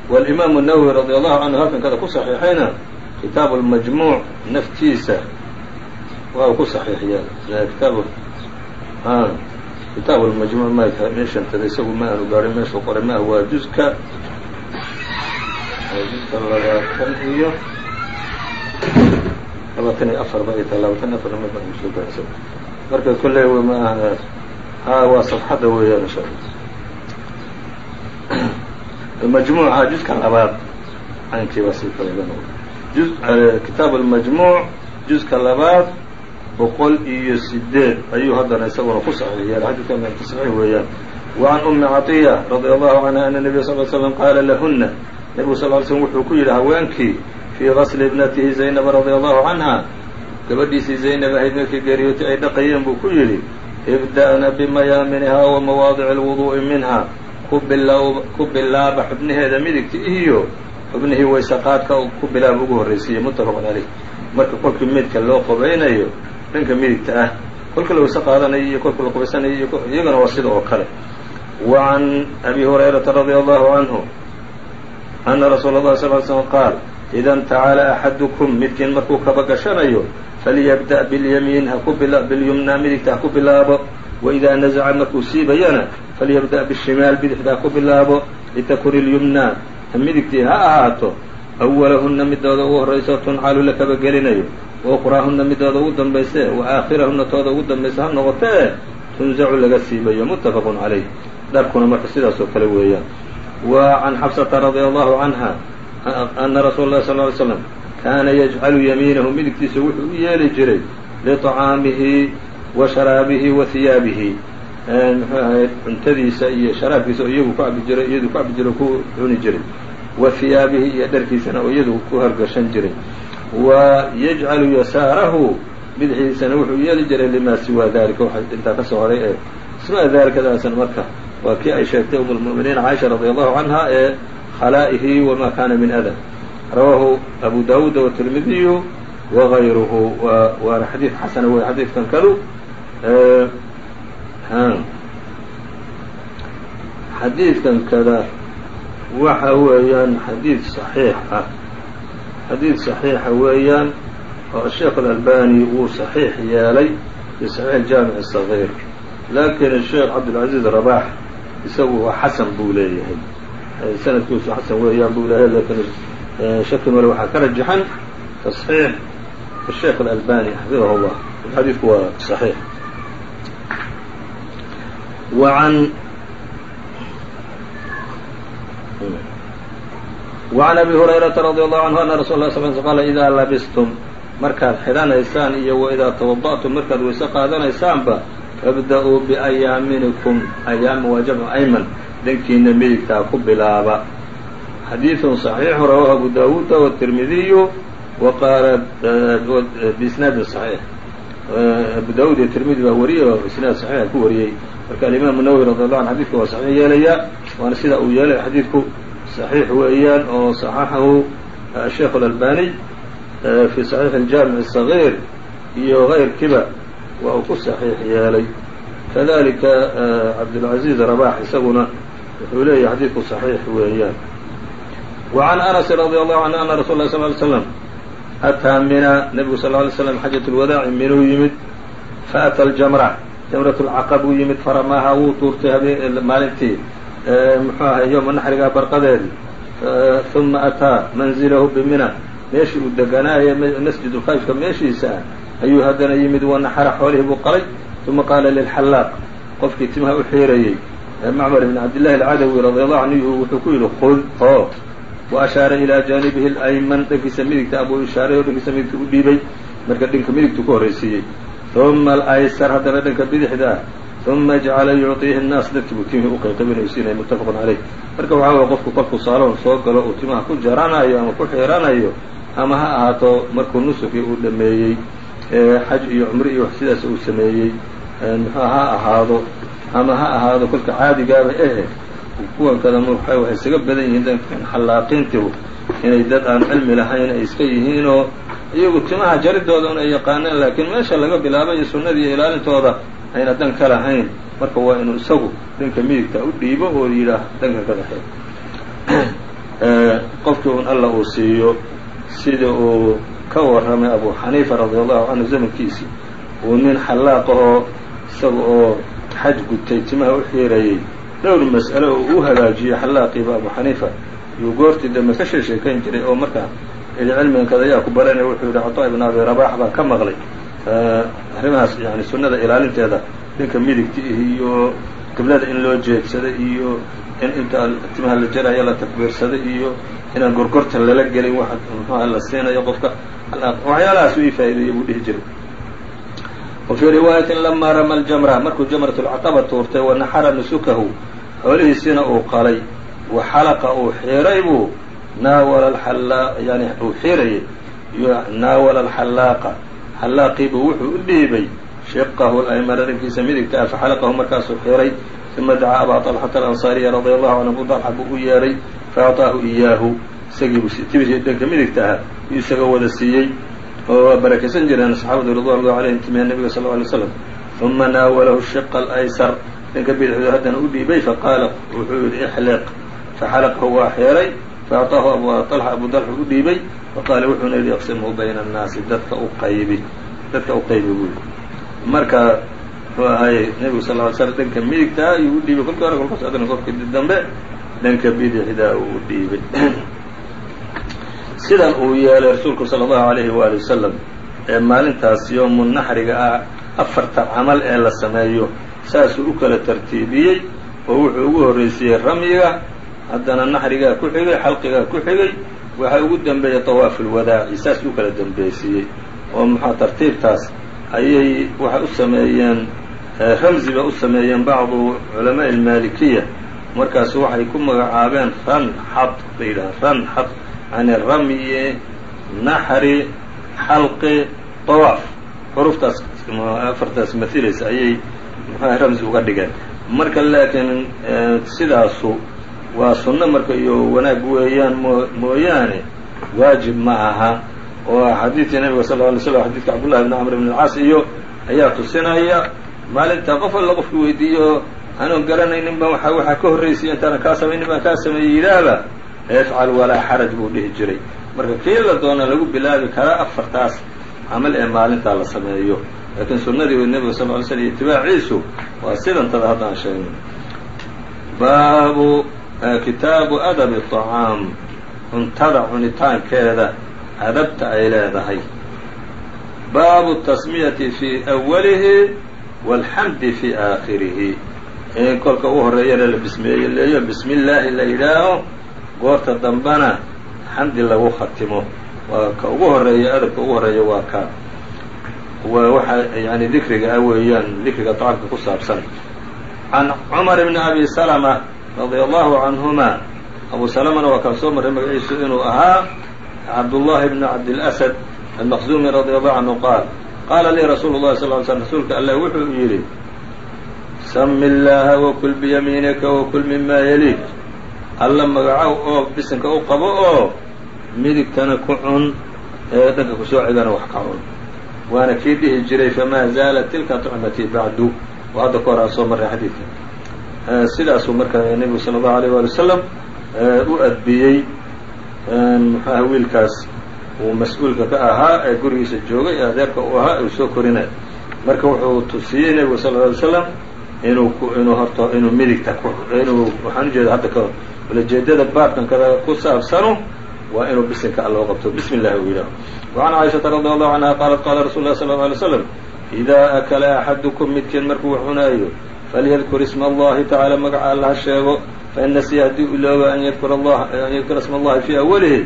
walimaamu nawowi radi allahu canhu halkan kada ku saxiixayna kitaabu lmajmuuc naftiisa. Waa ku saxiixiyaa kitaabu kitaabu lmajmuuc maa meeshantada isagu ma aanu gaadhin meeshuu qoray maaha waa juska. Juska labaatan iyo labaatan iyo afar ba ay tahay labaatan afar mabaan u soo gaarsa marka kolley ma ahna waa safxadda weeyaan insha alla majmuuca juskan labaad caynkiibaa sii fadida kitaab almajmuuc juska labaad boqol iyo sideed ayuu haddana isaguna ku saxiixiyay xadiidkan meelka saxiix weeyaan wacan umi catiya radia allahu canha ana nebiya sal l slam qaala lahuna nebigu sal l slm wuxuu ku yidhi haweenkii fii gasli ibnatihi zaynaba radia allahu canha gabadhiisii zaynab ahayd markii geeriyootay ay dhaqayeen buu ku yidhi ibda'na bimayaaminihaa wa mawaadici alwuduu'i minha ku bilaaba xubnaheeda midigta iyo xubnihii waysaqaadka ku bilaaba ugu horraysiiye muttafaqun caleyh marka kolkii midka loo qobaynayo dhanka midigta ah kolka la wayse qaadanayo iyo kolka la qubaysanayo iyagana waa sida oo kale. Wa can abi hurayrata radia allahu canhu ana rasuula اllahi sal ly slm qaal ida اntacala axadukum midkiin markuu kaba gashanayo falyabda' bilyamiin haku bilyumnaa midigta ha ku bilaabo waidaa nazaca markuu siibayana falyabda' bishimaal bidixda ha ku bilaabo litakun ilyumnaa midigtii ha ahaato awalahunna midooda ugu horrayso tuncalu la kaba gelinayo wa ukhraahunna midooda ugu dambayse wa aakhirahunna tooda ugu dambayse ha noqotee tunzacu laga siibayo muttafaqun calayh dharkuna marka sidaas oo kale weeyaan wa can xabsata radia allahu canha ana rasuula اlahi sal ly slam kaana yajcalu yamiinahu midigtiisa wuxuu u yeeli jiray liطcaamihi wa sharaabihi wa hiyaabihi muxuu ahayd cuntadiisa iyo sharaabkiisa oo iyagu ku cabi jiray iyadu ku cabi jiray ku cuni jiray. Wa hiyaabihi iyo dharkiisana oo iyadu ku hargashan jiray. Wa yajcalu yasaarahu bidixdiisana wuxuu yeeli jiray lima siwa dalika waxa intaa ka horay ee siwa dalikadaasna marka. Waa kii ay sheegtay um lmu'miniin caaisha radi allahu canha ee khalaa'ihi wama kana min ada rawaahu abu dawuuda watirmidiyu wagayruhu waana xadiid xasana wey xadiidkan kalu xadiidkan kada waxa weeyaan xadiid صaxiix ah xadiid صaxiixa weeyaan oo asheekh alalbani wuu صaxiix yeelay fi صaxiix jaamic الصغيir lakin الsheekh cabdالcaزiز rabax isagu waa xasan buu leeyahay sanadkiisu xasan weeyaan buu leeyahay lakin shaki male waxaa ka rajaxan تصxiix الsheekh alalbani xafidahu اllah xadiidku waa صaxiix وعn وعn أbي هuريرaةa رضي الله عnه أن رsuل اه صل qال إdaa labstm markaad xidhanaysaan iyo وإdaa توaضأتm markaad wayse qaadanaysaanba fabda'uu بأyaaminiكم ayaam waa jamcu ayman dankiina midigtaa ku bilaaba xadiiث صaحيiح rawاه أbu dawuda والتirmidiy وqaala بisnaadi صaحيiح abu dawud iyo tirmidi baa wariyey oo isnaad صaxiixa ku wariyey marka alimaamu nawwi radi allahu anhu xadidka waa saxiix yeelayaa waana sida uu yeelay xadiidku saxiix weeyaan oo saxaxahu asheikh alalbaniy fii saxiixi aljaamic asagiir iyo kayrkiba waa uu ku saxiix yeelay. Kadalika cabdilcaziiz rabax isaguna wuxuu leeyahay xadiidku saxiix weeyaan. Wacan anasi radi allahu canhu ana rasul lah sal ly slam ataa mina nebigu sal ly slam xajat lwadaaci minuu yimid faata aljamra jamratulcaqa buu yimid faramaaha wuu tuurtay maalintii muxuu ahay yowma naxriga barqadeedii uma ataa manzilahu bimina. Meeshii uu deganaaya masjidulkhaifka meeshiisa ah ayuu haddana yimid wanaxara xoolihii buu qalay uma qaala lilxallaaq qofkii timaha u xiirayey macmar ibn cabdillahi alcadawi radiallahu canhu wuxuu ku yidhi qul oo wa ashaara ilaa jaanibihi alayman dhankiisa midigta abuu ishaarayoo dhankiisa midigta u dhiibay marka dhinka midigta ku horraysiiyey uma alaysar haddana dhanka bidixda uma jacala yuciihi الnaas dadkii buu timihii uqaybqaybinay u siinaya marka waxaa weye qofku kolkuu saaloon soo galo uu timaha ku jaranayo ama ku xiiranayo ama ha ahaato markuu nusukii uu dhameeyey xaj iyo cumri iyo wax sidaas uu sameeyey muxua ha ahaado ama ha ahaado kolka caadigaaba ehe kuwan kada waxay isaga badan yihiin dankan xallaaqiintihu inay dad aan cilmi lahayn ay iska yihiinoo iyagu timaha jaridooda un ay yaqaaneen laakiin meesha laga bilaabay iyo sunnadii ilaalintooda ayna dan ka lahayn. Marka waa inuu isagu dhanka midigta u dhiibo oo yidhaah danka ka daxee qofkii un alla uu siiyo sida uu ka warramay abu xaniifa radia allahu canhu zamankiisii uu nin xallaaqahoo isaga oo xaj gutay timaha u xiirayey dhowr mas'ale oo uu hagaajiyey xallaaqiiba abu xaniifa. Yuu goortii dambe ka sheesheekayn jiray oo markaa idi cilmigankada ayaa ku baranaya wuxuu yidhi cataa ibn abi rabax baan ka maqlay. Arrimahaas yani sunnada ilaalinteeda dhanka midigta iyo qiblada in loo jeedsada iyo in inta timaha la jaraya la takbiirsada iyo inaan gorgortan lala gelin waxa muxuha la siinayo qofka. Waxyaalahaas u ii faa'ideeyey buu dhihi jiray wa fii riwaayatin lamaa rama ljamra markuu jamrat lcaqaba tuurtay wanaxara nusukahu xoolihiisina uu qalay wa xalaqa uu xiiray buu naawala yani uu xiirayay naawala alxallaaqa xallaaqiibuu wuxuu u dhiibay shiqahu laymana dhankiisa midigta ah faxalaqahu markaasuu xiray uma dacaa abaa طalxata alansaariya radia allahu canhu abu dalxa buu u yeedhay faacطaahu iyaahu isagiibuu tibisii dhanka midigta ahaa yuu isaga wada siiyey oo waa barakaysan jireen saxaabadu ridwan llahi calayhim timiya nebiga sal alay slam uma naawalahu shiqa alaysar. Dhanka bidixdu haddana u dhiibay faqaala wuxuu yihi ixliq. Faxalaqahu waa xeeray faacطaahu abu طalxa abu dalxa u dhiibay faqaala wuxuuna yidhi yaqsimhu bayna annaasi dadka u qaybi dadka u qaybi buu yidhi. Marka muxuu ahaayey nebigu sal ly slam dhanka midigtaa ayuu u dhiibay kolkii hore kolkaas adna kolkii dambe dhanka bidixdaa uu u dhiibay sidan uu yeelay rasuulku sala allahu alayhi waali wasalam ee maalintaas yowmu naxriga ah afarta camal ee la sameeyo saasuu u kala tartiibiyey oo wuxuu ugu horraysiiyey ramyiga haddana naxrigaa ku xigay xalqigaa ku xigay waxaa ugu dembeeyey tawaafulwadaaci saas u kala dembeysiiyey oo muxua tartiibtaas? Ayay waxay u sameeyeen ramzi bay u sameeyeen bacdu culamaaءi almaalikiya markaasu waxay ku magacaabeen ran xad bay yidhahaan ran xad yani ramyi naxri xalqi tawaaf xuruftaas afartaas mailaysa ayay muxuaha ramzi uga dhigeen marka laakiin sidaasu waa sunno marka iyo wanaag weeyaan moo mooyaane waajib ma aha. oo xadiidkii nabiga sal lla alay slam xadidka cabdullahi bni camr bn alcaas iyo ayaa tusinaya maalinta qof alla qofki weydiiyo anoon garanaynin ba waa waxaa ka horraysay intaana kaa samaynin baan kaa sameeyey yidhaahba efcal walaa xaraj buu dhihi jiray marka kii la doona lagu bilaabi karaa afartaas camal ee maalintaa la sameeyo laakiin sunnadii nebiga sal ly slm itibaaciisu waa sidantada haddaan sheegno baabu kitaabu adabi طacaam cuntada cunitaankeeda adabta ay leedahay baabu tasmiyati fii awalihi wاlxamdi fii aakhirihi in kolka u horeeyana la bismeeyeleeyo bismi illaahi la yidhaaho goorta dambana xamdi lagu khatimo. Waa ka ugu horreeya adabka ugu horreeya waa ka. Waxa yani dikriga ah weeyaan dikriga طacamka ku saabsan. Can cumar bni abi salma radia allahu canhuma abu salamana waa kaan soo marray magaciisu inuu ahaa cabdullahi bni cabdilasad almaqzumi radi allahu canhu qaal. Qaala lii rasuulu llahi sal ly slm rasuulka allah wuxuu yidhi sami illaaha wakul biyamiinika wakul mima yaliik alla magacow oo bisinka u qabo oo midigtana ku cun ee dhanka ku soo cigana wax ka cun. Waana kii dhihi jiray famaa zaalat tilka tucmatii bacdu oo hadda ka hor aan soo marray xadiidka. Sidaasuu marka nebigu sala allahu alayh waali wasalam u adbiyey muxuaha wiilkaas uu mas'uulka ka ahaa ee gurigiisa joogay ee adeerka uu ahaa uu soo korinay. Marka wuxuu tusiyey nebigu sal lla alay slam inuu inuu horto inuu midigta inuu waxaan ujeeda hadda ka ulajeedada baarkankada ku saabsano waa inuu bisinka alloo qabto. Bismi illahi uu yidhaaho wacan caaishata radi allahu canha qaalat qaala rasul lah sala alay slam idaa akala axadukum midkiin markuu wax cunaayo falyadkur isma allahi tacaala magaca alla ha sheego fain nasiya haddii ilooba an yadkura an yadkura isma allahi fii awalihi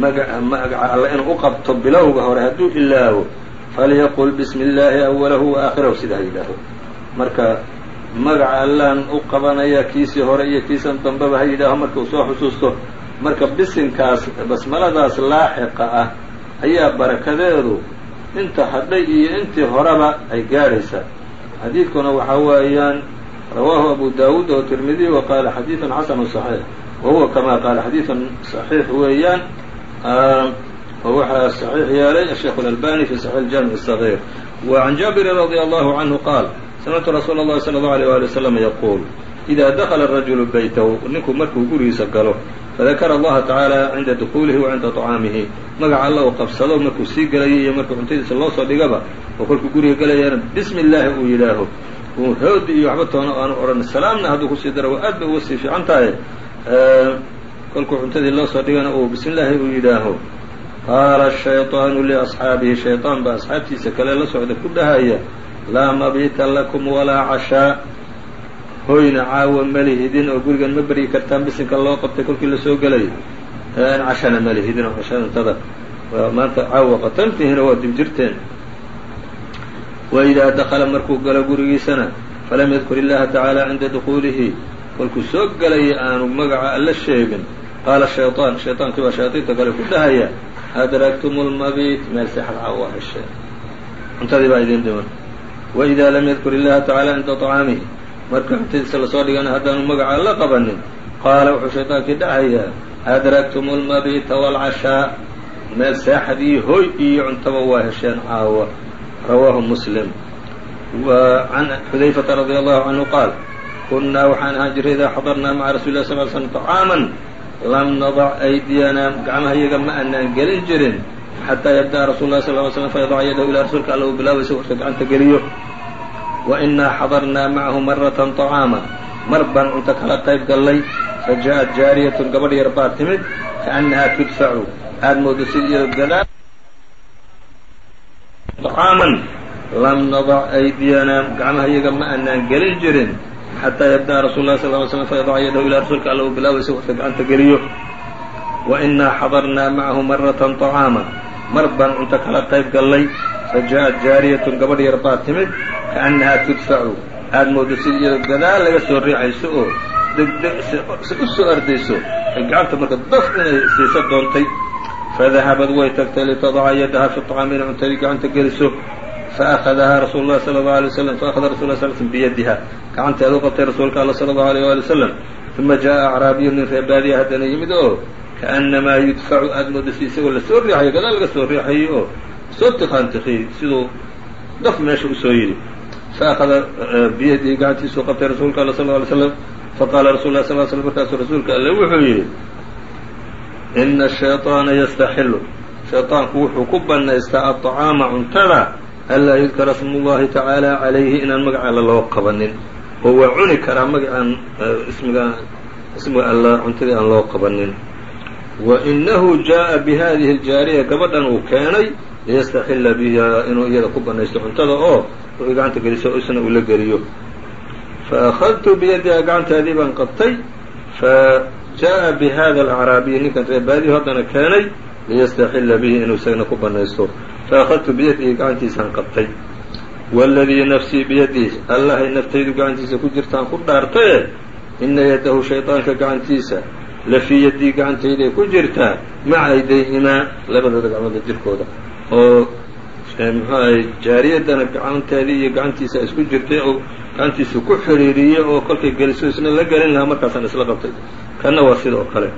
magaca alla inuu u qabto bilowga hore hadduu ilaawo falyaqul bismi illaahi awalahu wa aakhirahu sida ha marka magaca allaan u qabanaya kiisii hore iyo kiisan dambeba ha yidhaaho marka uu soo xusuusto marka bisinkaas basmaladaas laaxiqa ah ayaa barakadeedu inta hadhay iyo intii horeba ay gaadhaysaa xadiidkuna waxaa weeyaan rawaahu abu daawuud oo tirmidiy wa qaala xadiidun xasanu صaxiix wa huwa kama qaala xadiidun صaxiix weeyaan oo waxaa صaxiix yeelay asheikh اlalbani fi saxiix اljamiع الصغيir wa can jaabirin radi allahu canhu qaal samictu rasuula اllahi salى اllahu alيه wali wslam yaquul ida dakla rajulu baytahu ninku markuu gurigiisa galo fadakara allaha tacaala cinda dukuulihi wa cinda طacaamihi magaca alla uu qabsado markuu sii gelayay iyo markuu cuntadiisa loo soo dhigaba oo kolkuu guriga gelayana bismi illaahi uu yidhaaho uu hoodi iyo waxba toona aanu odhan salaamna hadduu kusii daro waa aad bay uga sii fiican tahay kolkuu cuntadii loo soo dhigana uu bismi illaahi uu yidhaaho qaala shayطaanu liasxaabihi shayطaan baa asxaabtiisa kale la socda ku dhahaya laa mabiita lakum walaa cashaa. Hoyna caawa malihidin oo gurigan ma beryi kartaan bisinka loo qabtay kolkii la soo gelay cashana malihidin oo cashantada maanta caawa qatantihiina waa dib jirteen. Waidaa dakala markuu galo gurigiisana falam yadkur illaha tacaala cinda dukuulihi kolkuu soo gelaya aanu magaca alla sheegin. Qaala shayطaan shayطaankii baa shayaadiinta kale ku dhahaya adragtum lmabiit meel seexad caawa hesheen cuntadii baa idin dhiman waidaa lam yadkur illaha tacaala cinda طacaamihi marka cuntadiisa lasoo dhigana haddaanu magaca alla qabanin qaala wuxuu shayطaankii dhahayaa adragtum lmabiita wاlcashaa meel seexad iyo hoy iyo cuntaba waa hesheen caawa rawaahu muslim can xudayfata radi allahu canhu qaal kunnaa waxaan ahaan jiray idaa xadarnaa maca rasuli lah sal l slm طacaaman lam nadac aydiyanaa gacmaha iyaga ma anaan gelin jirin xataa yabda'a rasul lah sal ly slm fayadaca yadahu ilaa rasuulka alla uu bilaabaysa warka gacanta geliyo wa inaa xadarnaa macahu maratan طacaama mar baan cunto kala qayb gallay fa ja'at jaariyatun gabadh yar baa timid kaannahaa tudfacu aad moodo sid iyado gadaal طacaaman lam nadac aydiyanaa gacmaha iyaga ma anaan gelin jirin xataa yabda'a rasul lah sal ly slm fayadaca yadahu ilaa rasuulka alla uu bilaabaysa warka gacanta geliyo wa inaa xadarnaa macahu maratan طacaama mar baan cunto kala qayb gallay fa ja'at jaariyatun gabadh yar baa timid kaannahaa tudfacu aad moodo sid iyado gadaal laga soo riixayso oo degdeg si u soo ardayso ay gacanta marka daf inay siiso doontay fadahabad way tagtay litadaca yadaha fi طacaami inay cuntadii gacanta geliso faأkhadahaa rasuulu اlahi salى الlaه alيه waslam faأkhada rasul lah sl slm biyadiha gacanteedu qabtay rasuulka alla salى الlahu alيyه wali wslam uma jaءa acraabiyu nin reebaadiya haddana yimid oo kaأnamaa yudfacu aad moodasi isagoo lasoo riixayo gadaal laga soo riixayay oo soo tiqaantiqiyey siduu daf meesha usoo yidhi faأkhada biyadihi gacantiisuu qabtay rasuulka alla sal ه alay slam faqaala rasul lah sal slam markaasuu rasuulka alle wuxuu yidhi ina الshayطaana yastaxilu shayطaanku wuxuu ku bannaystaa aطcaama cuntada anlaa yudkara smu اllahi tacaala calayhi inaan magaca alla loo qabanin oo waa cuni karaa magacaan ismiga ismiga alla cuntadii aan loo qabanin wa inahu jaءa bihadihi اljaariya gabadhan uu keenay liyastaxila biha inuu iyada ku banaysto cuntada oo wuxuu gacanta geliso isna uu la geliyo faأkhadtu biyadiha gacantaadii baan qabtay fajaءa bihada alacraabiyi ninkan reebaadiyu haddana keenay liyastaxila bihi inuu isagana ku banaysto faأkhadtu biyadihi gacantiisaan qabtay waladii nafsii biyadihi allahay naftaydu gacantiisa ku jirtaan ku dhaartaye ina yadahu shayطaanka gacantiisa lafii yaddii gacantayday ku jirtaa maca aydayhimaa labadooda gacmooda jirkooda. Oo muxuu ahay jaariyaddana gacanteedii iyo gacantiisa isku jirtay oo gacantiisa ku xidhiiriyey oo kolkay geliso isna la gelin lahaa markaasaan isla qabtay. Kanna waa sida oo kale.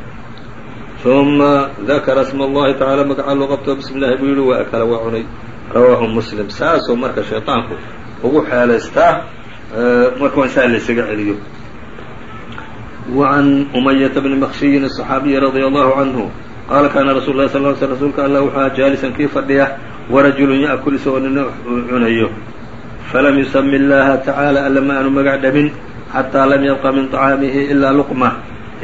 Uma dakara sma allahi tacaala magaca loo qabto bismi llahi buu yihi waa akala waa cunay. Rawaahu muslim. Saasoo marka shayطaanku ugu xeelaystaa marka waa saa laysaga celiyo وعn أمyة بن مkشhiyin الصxaabiyi radي الlahu عanهu qaala kaana rasul lah sl sl rsulka alla wuxuu aha jaalisan kii fadhiya warajulu yأkul isagoo nina cunayo falam yusmi اllaha tacaalى alla ma aanu magac dhabin xataa lam yabqa min طacaamihi ilaa luqma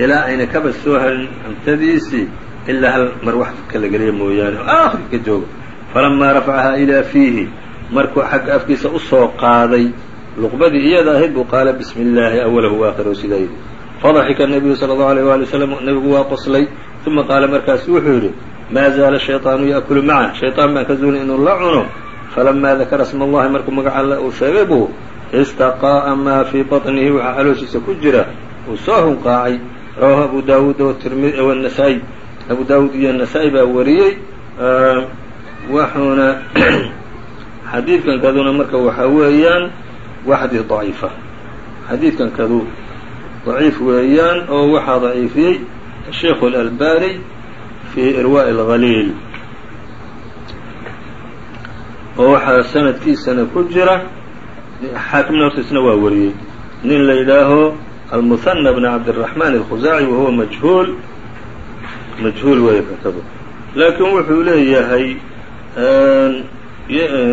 ilaa ayna kaba soo harin cuntadiisii ilaa hal mar wax kala geliya mooyaane oo aakhirka jooga falamaa rafacahaa ilaa fiihi markuu xagga afkiisa usoo qaaday luqmadii iyada ahayd buu qaala bismi اllaahi awalahu waakhirahu sidaa yidhi fadaxika الnabiyu salى اllahu alيyh wali wslam nebigu waa qoslay uma qaala markaasu wuxuu yidhi maa zaala shayطaanu yaأkulu maca shayطaan baan ka zuulin inuu la cuno falamaa dakara sma allahi markuu magaca alla uu sheegay buu istaqaa'a maa fii baطnihi waxaa calooshiisa ku jira uu soo hunqaacay rawaahu abu daawuud wnasaa-y abu daawuud iyo nasaa-i baa wariyey wuxuuna [CLEARS THROAT] xadiidkan kaduna marka waxaa weeyaan waa xadiid ضaciifa xadiidkan kadu ضaciif weeyaan oo waxaa ضaciifiyey الsheikh الأlbani fi irwاء الغaliil oo waxaa sanadkiisana ku jira xaakimna horta isna waa wariyey nin la yidhaaho almuhanى bn cabdالرaحman الkhuzaaعي wahuwa majhuul majhuul weeye kakado laakiin wuxuu leeyahay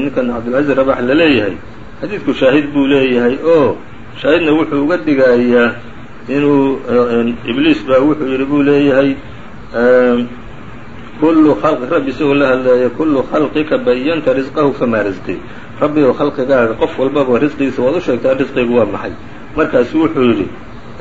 ninkan cabdilcaزiz rabax la leeyahay xadiidku shaahid buu leeyahay oo shaahidna wuxuu uga digayaa inuu eh, ibliis baa wuxuu yidhi buu leeyahay kullu khalqi rabbi isagoo la hadleeya kullu khalqika bayanta risqahu famaa risqii rabbi oo khalqigaaga qof walbaba risqigiisa waad u sheegtaa risqigu waa maxay. Markaasu wuxuu yidhi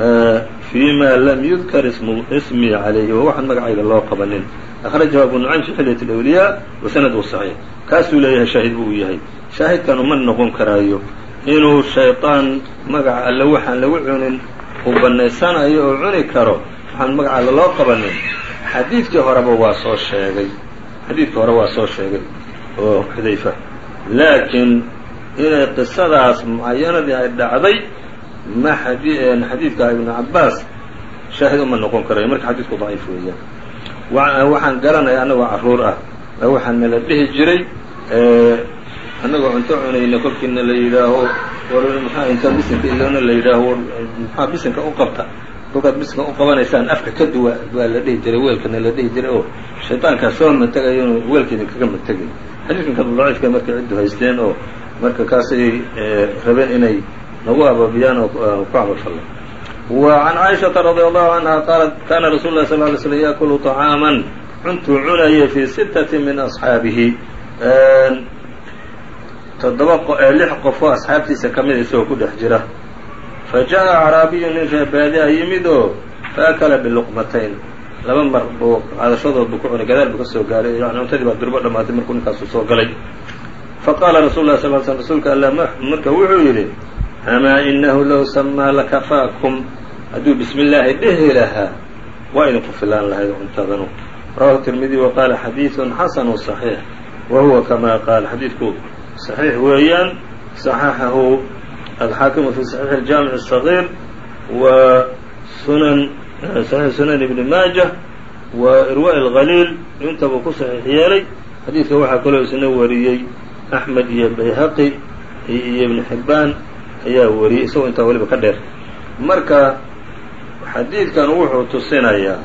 eh, fiima lam yudkar ismii calayhi oo waxaan magacayga loo qabanin. Akhrajahu abu nucaym fi xilyat alawliyaa wa saxiix. Kaasuu leeyahay shaahid buu yahay. Shaahidkan uma noqon karaayo inuu shayطaan magaca alle waxaan lagu cunin uu banaysanayo oo cuni karo waxaan magaca alle loo qabanin. Xadiidkii horeba waa soo sheegay. Xadiidkii hore waa soo sheegay. Oo xudayfa. Laakiin inay qisadaas mucayanadii ay dhacday ma xadiidka ibnu cabaas shaahid uma noqon karayo. Marka xadiidku daciif weeyaan. Waxaan garanaya annagoo carruur ah. Waxaa nala dhihi jiray annagoo cunto cunayna kolkiina la yidhaaho. War maxaa intaa bisinka ilona la yidhaaho? Maxaa bisinka u qabta? Kolkaad bisinka u qabanaysaan afka ka duwa waa la dhihi jiray weelkana la dhihi jiray. Oo shaydaankaa soo mantegayo inuu kaga mantegayo xadiidkan kan daciifka marka ciddu haysteen oo marka kaasay eh, rabeen inay nagu abaabiyaan oo ku ah, camalfalla wa can caaishaةa radi allahu canha qaalat kana rasul lah sal lay slm yaakulu طacaama cuntuu cunayay fii sitati min asxaabihi toddoba lix qofoo asxaabtiisa ka mid isagoo ku dhex jira. Fa jaa acraabiyun nin reebaadiha yimid oo fa akala biluqmatayn. Laba mar buu cadashadood buu ku cunay gadaal buu ka soo gaaray yani cuntadii baa durbo dhamaatay markuu ninkaasu soo galay. Fa qaala rasul lah sal l slm rasuulka alla marka wuxuu yidhi amaa inahu low samaa lakafaakum. Hadduu bismi illaahi dhihi lahaa waa idinku filaan lahayd cuntadanu. Rawahu tirmidi wa qaala xadiidu xasanu saxiix wa huwa kamaa qaal xadiidku صaxiix weeyaan صaxaxahu alxaakimu fi صaxiix اjaamiع الصغيir wa sunan صaxiix sunan ibni maaja wa irwa اlhaliil intabuu ku saxiix yeelay xadiidka waxaa kaloo isna wariyey axmed iyo bayhaqi iyo ibn xibbaan ayaa wariyey isagoo intaa weliba ka dheer marka xadiidkan wuxuu tusinayaa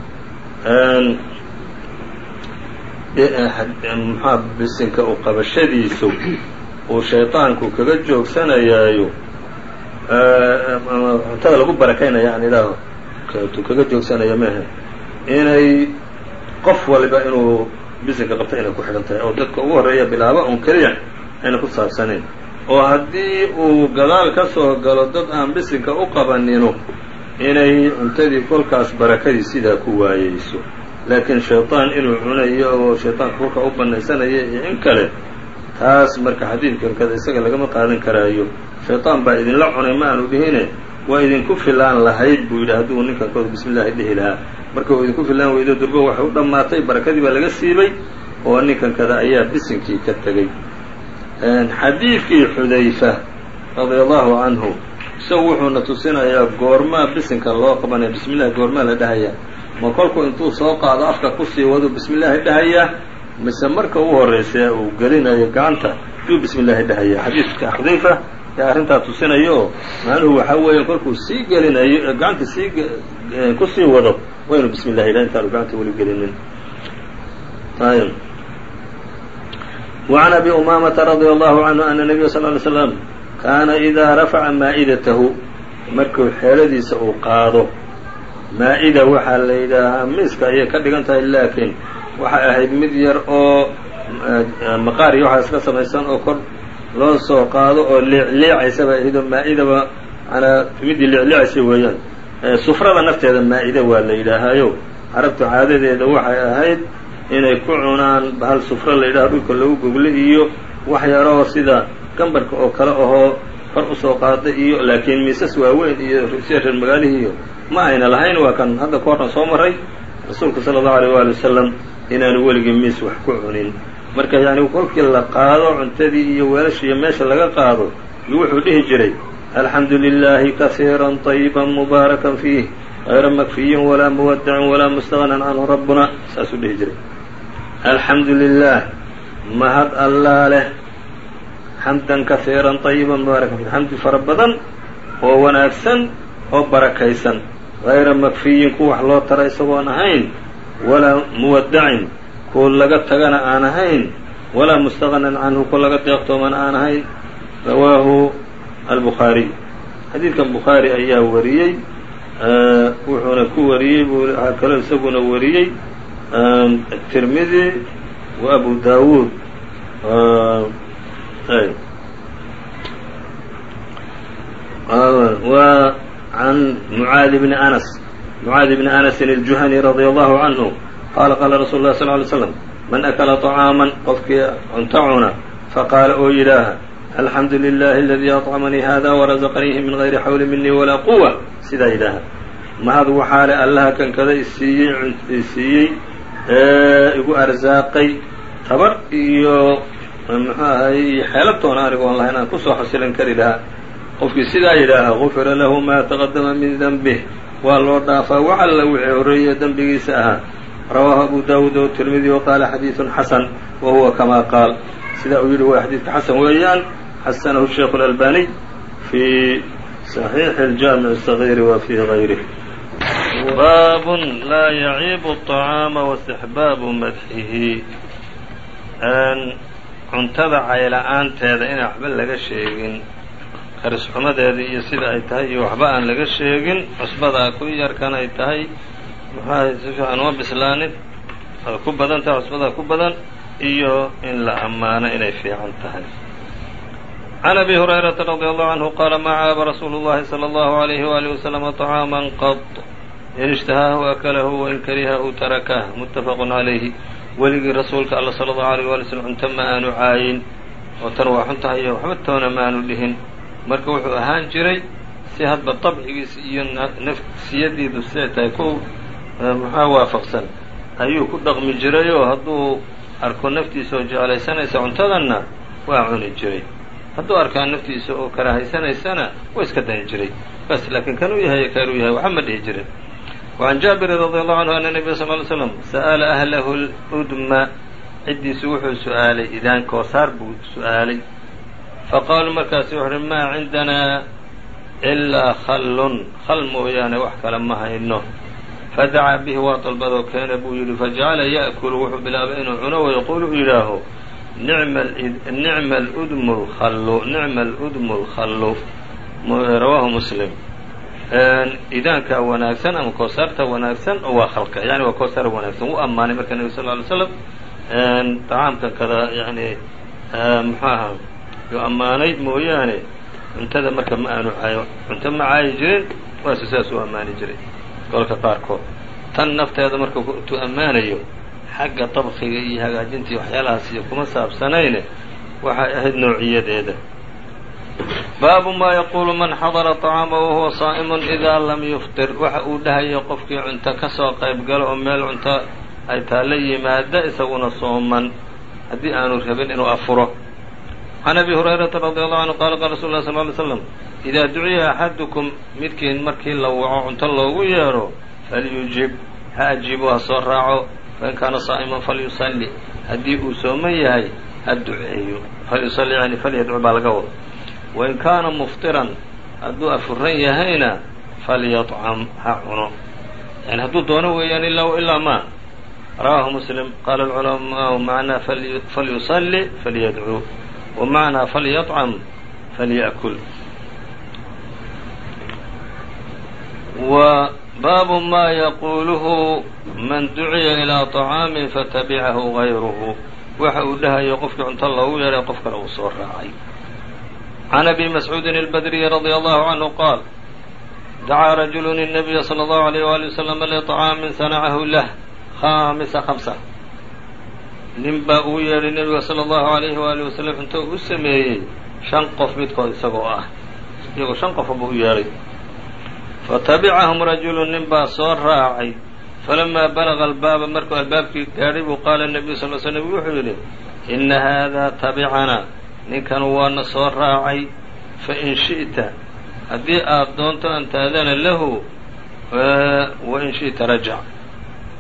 maxaa bisinka u qabashadiisu uu shayطaanku kaga joogsanayaayo cuntada lagu barakaynaya aan idhaaho tu kaga joogsanayo mehe inay qof waliba inuu bisinka qabta inay ku xidhan tahay oo dadka ugu horreeya bilaaba un keliya ayna ku saabsanayn oo haddii uu gadaal ka soo galo dad aan bisinka u qabaninu inay cuntadii kolkaas barakadii sidaa ku waayeyso laakiin shayطaan inuu cunayo oo shayطaanka kolka u banaysanayo iyo in kale taas marka xadiidkan kada isaga lagama qaadan karaayo. Shayطaan baa idinla cunay ma aanu dhihine waa idinku filaan lahayd buu yidhi hadduu ninkan kooda bismi llahi dhihi lahaa. Marka uu idinku filaan weydo durbo waxay u dhammaatay barakadii baa laga siibay oo ninkan kada ayaa bisinkii ka tegey xadiidkii xudayfa radia allahu canhu isagu wuxuuna tusinayaa goormaa bisinka loo qabanaya bismi llahi goormaa la dhahayaa. Ma kolku intuu soo qaado afka ku sii wadu bismi llaahi dhahayaa mise marka u horraysa uu gelinayo gacanta yuu bismi llaahi dhahayaa xadiidka xudayfa ee arrintaa tusinayo oo macnuhu waxaa weeye kolkuu sii gelinayo gacanta sii kusii wado waa inuu bismi llahi dhaha intaanu gacanta weli gelinin وعn أbي أmamةa رadي الله عanه أن النبya صلى اه عlي sلم kaana إida rafaca maa'idatahu markuu xeeladiisa uu qaado maa-ida waxaa la yidhaahaa miiska ayay ka dhigan tahay laakiin waxay ahayd mid yar oo maqaar iyo waxaa iska samaysan oo kor loo soo qaado oo liicliicaysa bay ahayd oo maa-idaba manaa midii liicliicaysa weeyaan. Sufrada nafteeda maa-ida waa la yidhaahaayo. Carabtu caadadeeda waxay ahayd inay ku cunaan bahal sufro la yidhaha dhulka lagu gogle iyo wax yaroo sida gambarka oo kale ahoo kor u soo qaada iyo laakiin miisas waaweyn iyo sida reer magaalihii iyo ma ayna lahayn waa kan hadda ka horran soo maray rasuulku sala allahu aleyh waali wasalam inaanu weligii miis wax ku cunin marka yacni kolkii la qaado cuntadii iyo weelasha iyo meesha laga qaado iyo wuxuu dhihi jiray alxamdu lilaahi kasiira طayiba mubaarakan fiih غayra makfiyin walaa muwadacin walaa mustagnan canhu rabbuna saasuu dhihi jiray alxamdu lilah mahad allaa leh xamdan kasiiran طayiban mubaarakan fiih xamdi fara badan oo wanaagsan oo barakaysan غayra makfiyin ku wax loo tara isagoon ahayn walaa muwadacin ku laga tagana aan ahayn walaa mustagnan canhu ku laga deeqtoomana aan ahayn rawaahu albukhaariy xadiidkan bukhaari ayaa wariyey wuxuuna ku wariyey waxaa kaloo isaguna wariyey tirmidi wa abu dawuud wa can mucaadi bni anas mucaadi bni anasin aljuhani radia allahu canhu qaala qaala rasuulu lah sal ly slam man akala طacaaman qofkii cunto cuna faqaala oo yidhaaha alxamdu lilahi aladii aطcamanii hada warazaqaniihi min gayri xawli minii walaa quwa sidaa yidhaaha mahad waxaa le allaha kankada isiiyey isiiyey ee igu arsaaqay tabar iyo muxuu ahay xeelabtoona anigu on lahayn aan ku soo xasilan kari lahaa qofkii sidaa yidhaaha gufira lahu ma taqadama min danbih waa loo dhaafaa wax alla wixii horreeye dembigiisa ahaa rawaahu abu daawuud o tirmidi wa qaala xadiidun xasan wa huwa kamaa qaal sidaa uu yidhi waa xadiidka xasan weeyaan xasanahu sheikhu اlalbaniy fii صaxiixi اljaamic الصaغيiri wa fii غayrih baab laa yaciibu الطacaama واstixbaabu madxihi cuntada cayla-aanteeda inaan waxba laga sheegin karisxumadeeda iyo sida ay tahay iyo waxba aan laga sheegin cusbadaa ku yarkan ay tahay muxuahay si fiican uma bislaanin ku badan tahay cusbadaa ku badan iyo in la ammaano inay fiican tahay. Can abi hurayrata radi allahu canhu qaala ma caaba rasuulu llahi salى allahu alayhi waalihi waslama طacaama qad in ishtahaahu akalahu wain karihahu tarakah. Muttafaqu calayhi weligii rasuulka alla sala allahu alayh waali slm cunto ma aanu caayin. Oo tan waa xun tahay iyo waxba toona ma dhihin marka wuxuu ahaan jiray si hadba dabcigiisa iyo nafsiyadiidu siday tahay ku maxaa waafaqsan ayuu ku dhaqmi jiray oo hadduu arko naftiisa oo jeclaysanaysa cuntadanna waa cuni jiray hadduu arkaa naftiisa oo karahaysanaysana waa iska dayn jiray bas laakiin kanuu yahay kanuu yahay waxba ma dhihi jirin وعn jaabirin radي allahu canhu ana nebiya sal ly slam sa'ala ahlahu ludma ciddiisu wuxuu su-aalay idaan koosaar buu su-aalay faqaaluu markaasu wuxu uhi maa cindanaa ilaa khallun khal mooyaane wax kale ma hayno fadacaa bihi waa dalbadoo keena buu yidhi fajacala ya'kulu wuxuu bilaabay inuu cuno wayaquulu u yidhaaho nicma ludmu lhallu nicma aludmu lkhallu rawaahu muslim idaanka wanaagsan ama koosaarta wanaagsan waa khalka yani waa koosaar wanaagsan wuu ammaanay marka nebi sal ly slam طacaamkan kada yani muxuu aha yuu ammaanay mooyaane cuntada marka ma aanu caayo cunto ma caayi jirin waasu sidaas u ammaani jiray. Golka qaarkood. Tan nafteeda marka intuu ammaanayo xagga dabkiga iyo hagaajintii waxyaalahaas iyo kuma saabsanayne waxay ahayd noociyadeeda baabu ma yaquulu man xadara طacaama wahuwa saa'imun idaa lam yuftir. Waxa uu dhahayo qofkii cunto ka soo qayb galo oo meel cunto ay taalla yimaada isaguna sooman. Haddii aanu rabin inuu afuro can abi hurayrata radi allahu canhu qaala qaala rasul lah sal ly slam idaa duciya axadukum midkiin markii la waco cunto loogu yeedho falyujib ha ajiibo ha soo raaco fain kaana saa'iman falyusalli haddii uu sooman yahay ha duceeyo falyusalli yani falyadcu baa laga wada wain kaana muftiran hadduu afuran yahayna falyطcam ha cuno yani hadduu doono weeyaan ilaa ilaa ma rawaahu muslim qaala alculamaau macnaa falyusalli falyadcuu wa macnaa falyطcam falya'kul wa baabu ma yaquuluhu man duciya ilaa طacaamin fatabicahu gayruhu waxa uu dhahayo qofkii cunto loogu yeedhay qof kale uu soo raacay can abi mascuudin albadriyi radia allahu canhu qaal dacaa rajulu الnabiya slى اllahu عalيyh wali waslama liطcaamin sanacahu lah khamisa hamsa nin baa uu yeedhay nebiga sala allahu alayhi waali wasalam intoo u sameeyey shan qof midkood isagoo ah. Iyagoo shan qofa buu u yeedhay fa tabicahum rajulun nin baa soo raacay. Falamaa balaga albaaba markuu albaabkii gaadhay buu qaala nebiyu sal l sl nebigu wuxuu yidhi ina haadaa tabicana ninkan waana soo raacay. Fa in shi'ta haddii aad doonto an taadana lahu wain shi'ta rajac.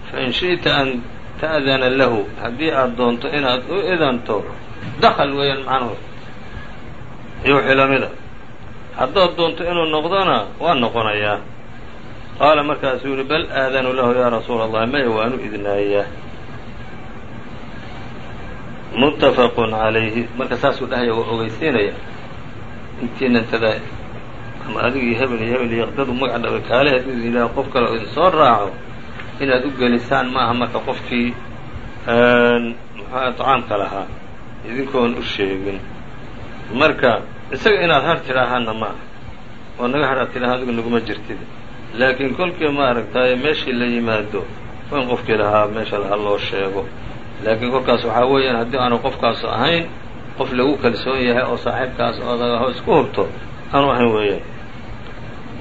Fain shi'ta an ta'dana lahu. Haddii aad doonto inaad u idanto dakal weeyaan macnuhu iyo wixii lamida haddaad doonto inuu noqdona waa noqonayaa qaala markaasuu yihi bal aadanu lahu yaa rasuula allah maya waanu idnaayaa muttafaqun calayhi marka saasuu dhahaya waa ogeysiinaya. Intiinantada ama adigii hebel hebel iyo dadu magac dhaba kaale hadduu idin yidhaha qof kale oo idin soo raaco inaad u gelisaan maaha marka qofkii muxuuha طacaamka lahaa. Idinkoon u sheegin. Marka isaga inaad har tidhaahaana maaha oo naga har aad tidhaha adigu naguma jirtid. Laakiin kolkii maaragtay meeshii la yimaado waa in qofkii lahaa meesha lahaa loo sheego. Laakiin kolkaas waxaa weeyaan haddii aanu qofkaas ahayn qof lagu kalsoon yahay oo saaxiibkaas odagaho isku hubto aanu ahayn weeyaan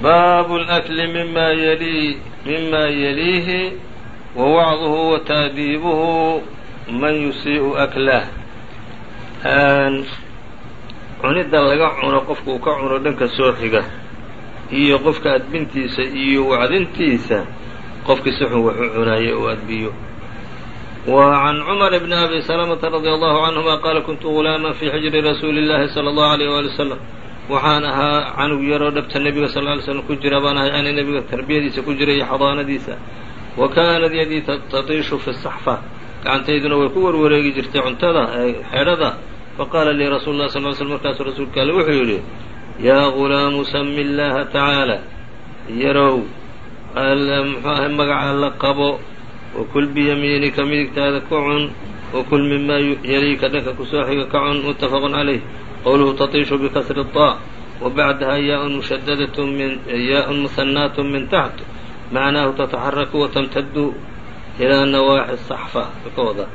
baabu اlأkli mima yalii mima yaliihi wa wacduhu wa taadiibuhu man yusii'u aklah cunidda laga cuno qofka uu ka cuno dhanka soo xiga iyo qofka adbintiisa iyo wacdintiisa qofkii si xun wax u cunaayay uu adbiyo وعn cmر بن أbي سلمة رضي الله عنهma qال كنت غuلاama في xجri رasuuلi الlahi صلى الله عليه وaلي وسلم waxaan ahaa canug yaroo dhabta nebiga sal ly slm ku jira baan ahay ani nebiga tarbiyadiisa ku jira iyo xadaanadiisa. Wa kaanad yadii tatiishu fi saxfa gacantayduna way ku warwareegi jirtay cuntada xeedhada faqaala lii rasuulu lah sal slm markaasuu rasuulka alle wuxuu yidhi yaa gulaamu sami اllaha tacaala yarow muxuu ahay magaca alla qabo wakul biyamiinika midigtaada ku cun wakul mimaa yaliika dhanka ku soo xiga ka cun muttafaqu calayh qowluhu tatiishu bikasri الطاء وبعدها yاء مشددة yاء مثناة من تحت معناه تتحرك وتمتد إلى نواحي الصحفة ka wada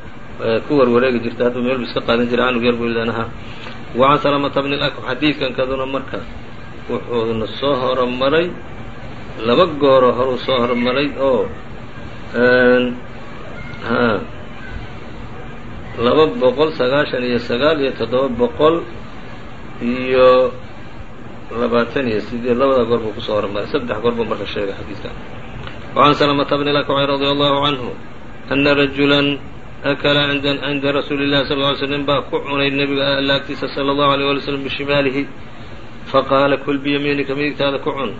ku warwareegi jirta hadduu meel bu iska qaadan jira canug yar buu ilanahaa وعan سلمة بن الأكوع xadiidkan kaduna marka wuxuuna soo horomaray laba gooro horuu soo hormaray oo laba boqol sagaashan iyo sagaal iyo toddoba boqol iyo labaatan iyo sideed labada goor buu kusoo hormaray saddex goor buu marka sheegay xadiidka وعan سلمة بن الأكوع رضي الله عنه أna رaجuلا أkla cinda rasuuli الlahi صلى اه عل sلم baa ku cunay nebiga alla agtiisa slى الlaه عليه وaلي وسلم بشimaalihi faqaala kul biyamiinika midigtaada ku cun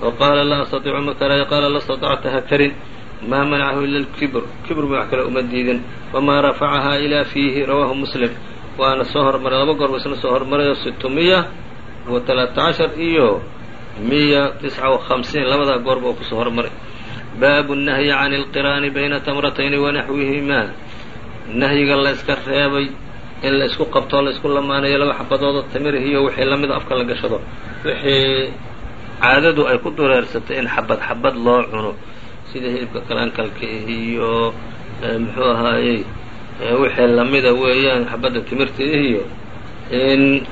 وqaala laa أstaطicu ma karaya qaala la اstaطacta ha karin ma manacahu ila اlkibr kibr ba wax kale uma diidin wama rafacaha ilaa fiihi rawaahu muslim waana soo hormaray laba goor ba isna soo hormarayo situmiya wa talaata cashar iyo miya tisca wa hamsiin labadaa goorba oo ku soo hormaray. Baabu nahyi can اlqiraani bayna tamratayni wanaxwihimaa nahyiga la yska reebay in la isku qabtoo la isku lamaanayo laba xabadoodo tamirih iyo wixii lamida afka la gashado. Wixii caadadu ay ku dureersatay in xabad xabad loo cuno. Sida hilibka kalankalka iyo muxuu ahaayey wixii lamida weeyaan xabadda timirta iyo in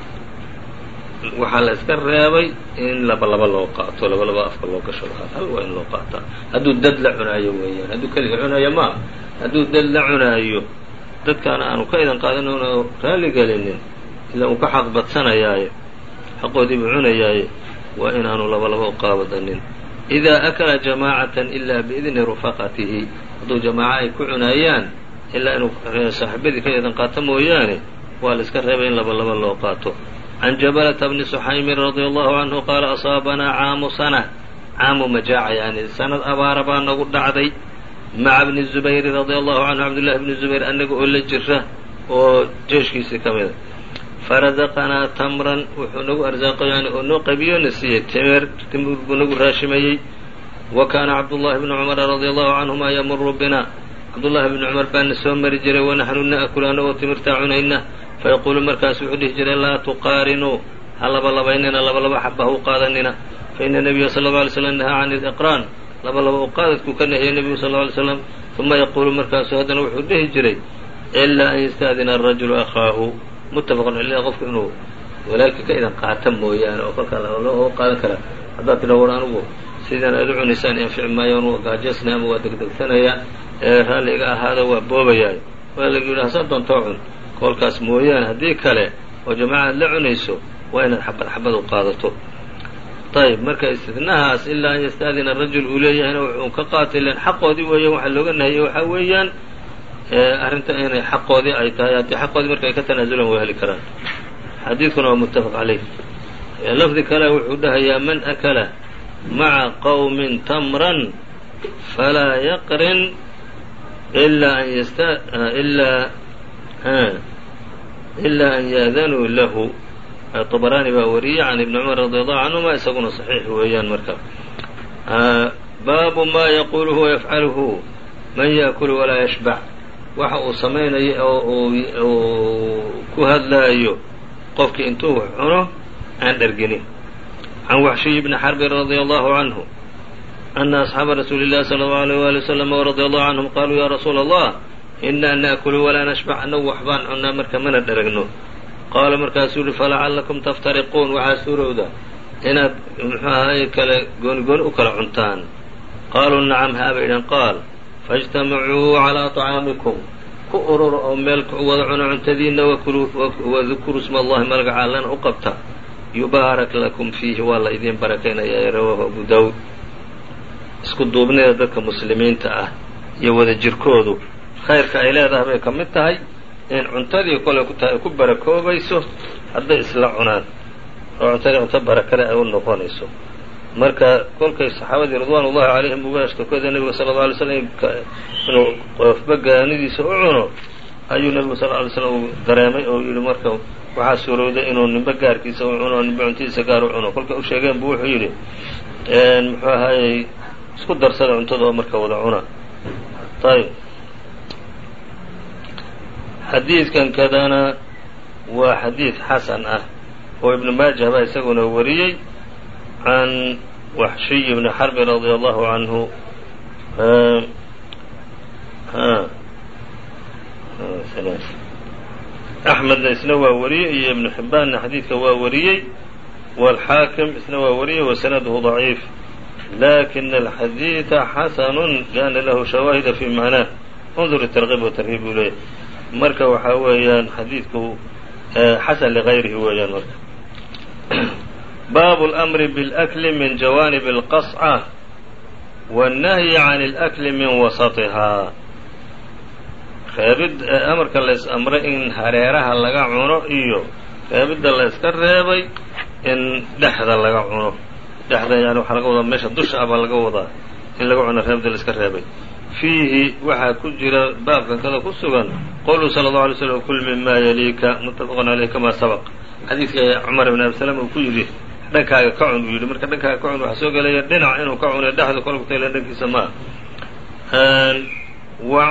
waxaa la iska reebay in laba laba loo qaato laba laba afka loo gashado hal waa in loo qaataa hadduu dad la cunaayo weeyaan hadduu keliga cunaayo maa hadduu dad la cunaayo dadkaana aanu ka idan qaadanin oo raalli gelinin ilaa uu ka xaq xaqoodii buu cunayaaye waa inaanu laba laba u qaabadanin. إida akla jamaacatan ila biidni rufaqatihi hadduu jamaaco ay ku cunaayaan ilaa inuu saaxiibadii ka idan qaato mooyaane waa la iska reebay in laba laba loo qaato. Can jabalata bni suxaymin radia allahu canhu qaala asaabanaa caamu sana. Caamu majaaca yani sanad abaara baa nagu dhacday. Maca bni zubayri radia allahu canhu cabdullahi bni zubayr annaga oo la jira oo jeeshkiisii ka mida farazaqanaa tamran wuxuu nagu arsaaqo yani oo noo qabiyo na siiyey timir timir buu nagu raashimayey. Wa kaana cabdullahi bnu cumara radia allahu canhuma yamuru bina cabdullahi bni cumar baana soo mari jiray wanaxnu na'kulu annagoo timirtaa cunayna. Fayaquulu markaas wuxuu dhihi jiray laa tuqaarinuu ha laba laba xaba ha u qaadanina. Faina nebiya sala alla alay slam nahaa can iliqraan laba laba u qaadadkuu ka nahiyay nebigu sal lla alay slam uma yaquulu markaasu haddana wuxuu dhihi jiray ilaa an yastaadina arajulu akhaahu. Muttafaqun caleyh qofku inuu walaalkii ka idan qaata mooyaane oo kolkaa loo qaadan karaa haddaad tidha war anugu sidaan aad u cunaysaan anfici maayo anu gaajeysnay ama waa degdegsanaya ee raalli iga ahaada waa boobayaay waa lagu yidhi hasaa doontoo cun. Kolkaas mooyaane haddii kale oo jamaaca aad la cunayso waa inaad xabad xabad u qaadato. Ayb marka istidnahaas ilaa an yastaadina rajul uu leeyahayna wuxuu ka qaatay ilan xaqoodii weeyaan waxaa looga nahiyey waxaa weeyaan arrinta inay xaqoodii ay tahay haddii xaqoodii marka ay ka tanaasulaan way heli karaan. Xadiidkuna waa muttafaq caleyh lafdi kale wuxuu dhahayaa man akala maca qowmin tamran falaa yaqrin ilaa an yasta ilaa ilaa an yaadanuu lahu طbrani baa wariyey can ibni cumar radi allahu canhuma isaguna صaxiix weeyaan marka baabu ma yaquluhu wayafcaluhu man yaأkulu walaa yashbac waxa uu samaynayo oo uu ku hadlaayo qofkii intuu wax cuno aan dherginin can waxshiy bni xarbin radia allahu canhu ana asxaaba rasuuli illahi sala allahu alayh waali wasalam o radia allahu canhum qaaluu yaa rasuula allah innaa naakulu walaa nashbac annagu waxbaan cunnaa marka mana dheragno qaala markaasuu yihi falacallakum taftariquun waxaa suurowda inaad muxuu ahay kale goonigooni u kala cuntaan qaaluu nacam haabay idhan qaal faijtamacuu calaa طacaamikum ku urura oo meel wada cuna cuntadiinna wakuluu wadukuru sma allahi u qabta yubaarak lakum fiihi waa la idiin barakaynayaa rawaahu abu daawud isku duubnida dadka muslimiinta ah iyo wada jirkoodu khayrka ay leedahay bay ka mid tahay in cuntadii kole ku tahay ay ku barakoobayso hadday isla cunaan oo cuntadii cunto barakale ay u noqonayso marka kolkay saxaabadii ridwaan ullahi calayhim uga ashtakooda nebiga sala alla alay slam inuu qofba gaanidiisa u cuno ayuu nebigu sal ly slam uu dareemay oo yidhi marka waxaa suurowday inuu nimbe gaarkiisa u cuno nimbe cuntidiisa gaar u cuno. Kolkay u sheegeen buu wuxuu yidhi muxuu ahaayey isku darsada cuntada oo marka wada cuna. Ayb xadiidkan kadana waa xadiid xasan ah oo ibnu maajah baa isaguna wariyey can waxshiy bni xarbi radia allahu canhu axmedna isna waa wariyey iyo ibnu xibbaanna xadiidka waa wariyey waalxaakim isna waa wariyey wasanaduhu ضaciif lakina alxadiida xasanu liana lahu shawaahida fi macnaah undur tarkiib watarhiib buu leeyahy marka waxaa weeyaan xadiidku xasan ligayrihi weeyaan marka baabu اlأmri bاlأkli min jawaanib اlqasca wالnahyi can اlأkli min wasatihaa reebid amarka lays amray in hareeraha laga cuno iyo reebidda la yska reebay in dhexda laga cuno. Dhexda yani waxaa laga wadaa meesha dusha ah baa laga wadaa in laga cuno reebidda la iska reebay. Fiihi waxaa ku jira baabkan kada ku sugan qowluhu sala allahu alay slm kul mima yaliika muttafaqun aleyh kamaa sabaq. Xadiidka cumar ibn abi salama uu ku yidhi dhankaaga ka cun buu yidhi. Marka dhankaaga ka cun waxaa soo gelaya dhinac inuu ka cuno dhexda kolku tayla dhankiisa maa wa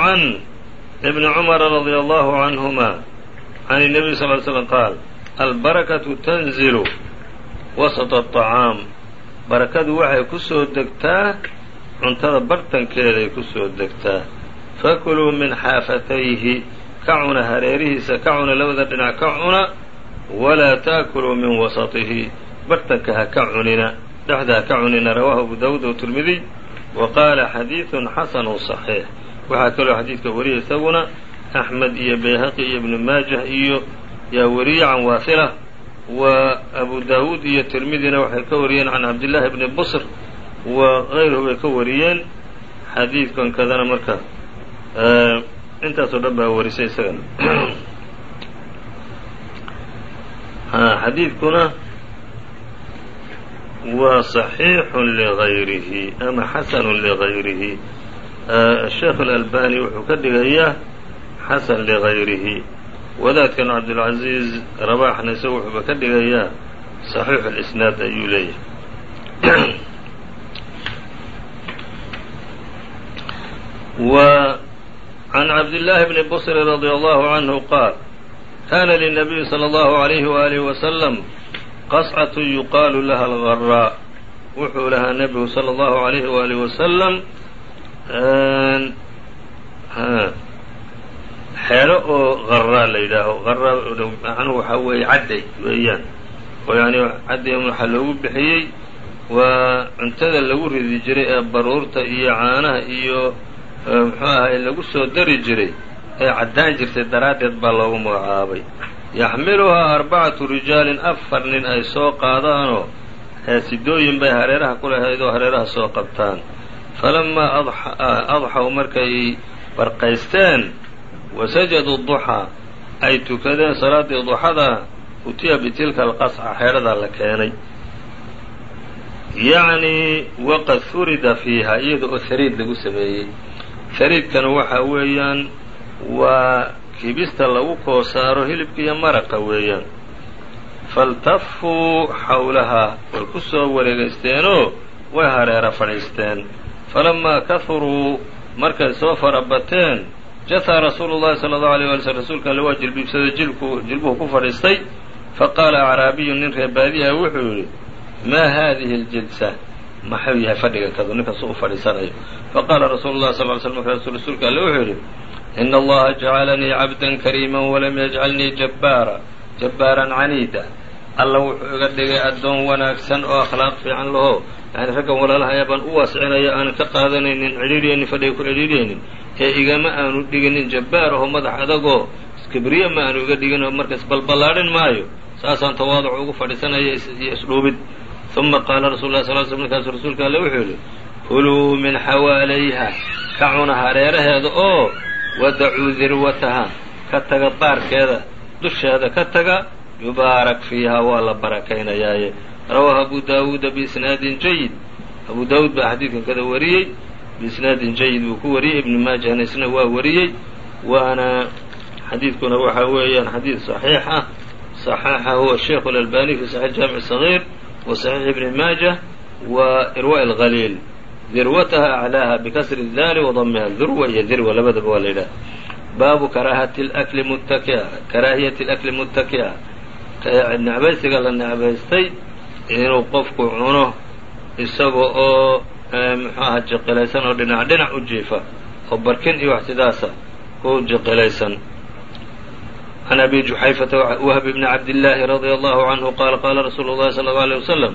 can ibni cumara radia allahu canhuma can الnabiy sal ly slm qaal albarakatu tanzilu wasط الطacaam barakadu waxay ku soo degtaa cuntada bartankeeday ku soo degtaa fakuluu min xaafatayhi ka cuna hareerihiisa ka cuna labada dhinac ka cuna walaa taakuluu min wasatihi bartanka ha ka cunina dhexda ha ka cunina rawaahu abu dawuud o tirmidiy wa qaala xadiidun xasanu صaxiix waxaa kaloo xadiidka wariyay isaguna axmed iyo bayhaqi iyo ibnu maajah iyo yaa wariye can waasila wa abu daawuud iyo tirmidina waxay ka wariyeen can cabdillaahi bni busr wa غayruhu bay ka wariyeen xadiidkan kadana marka. Intaasoo dhan baa warisay isagana [CLEARS THROAT] xadiidkuna waa صaxiixu ligayrihi ama xasanu ligayrihi sheekh اlalbani wuxuu ka dhigayaa xasan ligayrihi wadaadkan cabdulcaziiz rabaxna isagu wuxuuba ka dhigayaa صaxiixu اlisnaad ayuu leeyahay [CLEARS THROAT] وعن cabdاللahi بن bصr رضي الله عنه qاal kana للنبي صلى الله عليه وآله وسلم qصcة يuqaalu laha الغراء wuxuu lahaa nebigu slى الlaهu عalيه وآله وسلم xeelo oo غaraa la yidhaaho. Macnuhu waxaa weeye cadday weeyaan. Oo yani cadday waxaa loogu bixiyey waa cuntada lagu ridi jiray ee baruurta iyo caanaha iyo muxuu ahay lagu soo dari jiray ee caddaan jirtay daraaddeed baa loogu magacaabay. Yaxmiluhaa arbacatu rijaalin afar nin ay soo qaadaanoo sidooyin bay hareeraha ku lahayd oo hareeraha soo qabtaan falamaa adxaw markay barqaysteen wasajaduu duxaa ay tukadeen salaaddii duxada utiya bitilka alqasca xeedhadaa la keenay yacnii waqad furida fiiha iyada oo sariid lagu sameeyey sariidkana waxaa weeyaan waa kibista lagu koosaaro hilibka iyo maraqa weeyaan faltafuu xawlahaa way ku soo wareegaysteenoo way hareera fadhiisteen falamaa kahuruu markay soo farabateen jataa rasuulu llahi sala allahu alيyh wala slm rasuulka alle waa jilbiibsaday jilku jilbuhu ku fadhiistay faqaala acraabiyu nin reebaadiha wuxuu yidhi maa haadihi اljilsa maxuu yahay fadhiga kadu ninkaas u fadhiisanayo faqaala rasuulu llahi sal ly slm markaasuu rasuulka alle wuxuu yidhi ina allaha jacalanii cabdan kariima walam yajcalnii jabbaara jabbaaran caniida alla wuxuu iga dhigay addoon wanaagsan oo akhlaaq fiican laho. Yani raggan walaalaha baan u waascinaya aanan ka qaadanaynin cidhiidhiyaynin fadhiga ku cidhiidhiyaynin ee igama aanu dhiginin jabbaar aho madax adagoo iskibriye ma aanu iga dhigin oo markaas balballaadhin maayo. Saasaan tawaaduc ugu fadhiisanaya iyo isdhuubid. Uma qaala rasul lah sal sl markaasu rasuulka alle wuxuu yidhi kuluu min xawaalayha ka cuna hareeraheeda oo wadacuu dirwataha ka taga baarkeeda dusheeda ka taga yubaarak fiiha waa la barakaynayaaye rawaahu abu daawuuda biisnaadin jayid abu daawuud baa xadiidkan kada wariyey biisnaadin jayid buu ku wariyey ibnu maajahna isna waa wariyey waana xadiidkuna waxa weeyaan xadiid صaxiix ah صaxaxahu الsheikh اlalbani fi saxiix jaamic صغيir wa saxiix ibni maajah wa irwaء اlqaliil dirwataha aclaaha bikasri daali wadamiha durwa iyo dirwa labadaba waa la yidhaha baabu karaahati اlakli muttakia karaahiyati اlakli muttaki'a necbaysiga la necbaystay inuu qofku cuno isaga oo muxuu aha jiqilaysan oo dhinac dhinac u jiifa oo barkin iyo wax sidaasa u jiqilaysan can abi juxayfata wahb bni cabdillaahi radia allahu canhu qaala qaala rasuulu llahi sala allau alيyh wasalam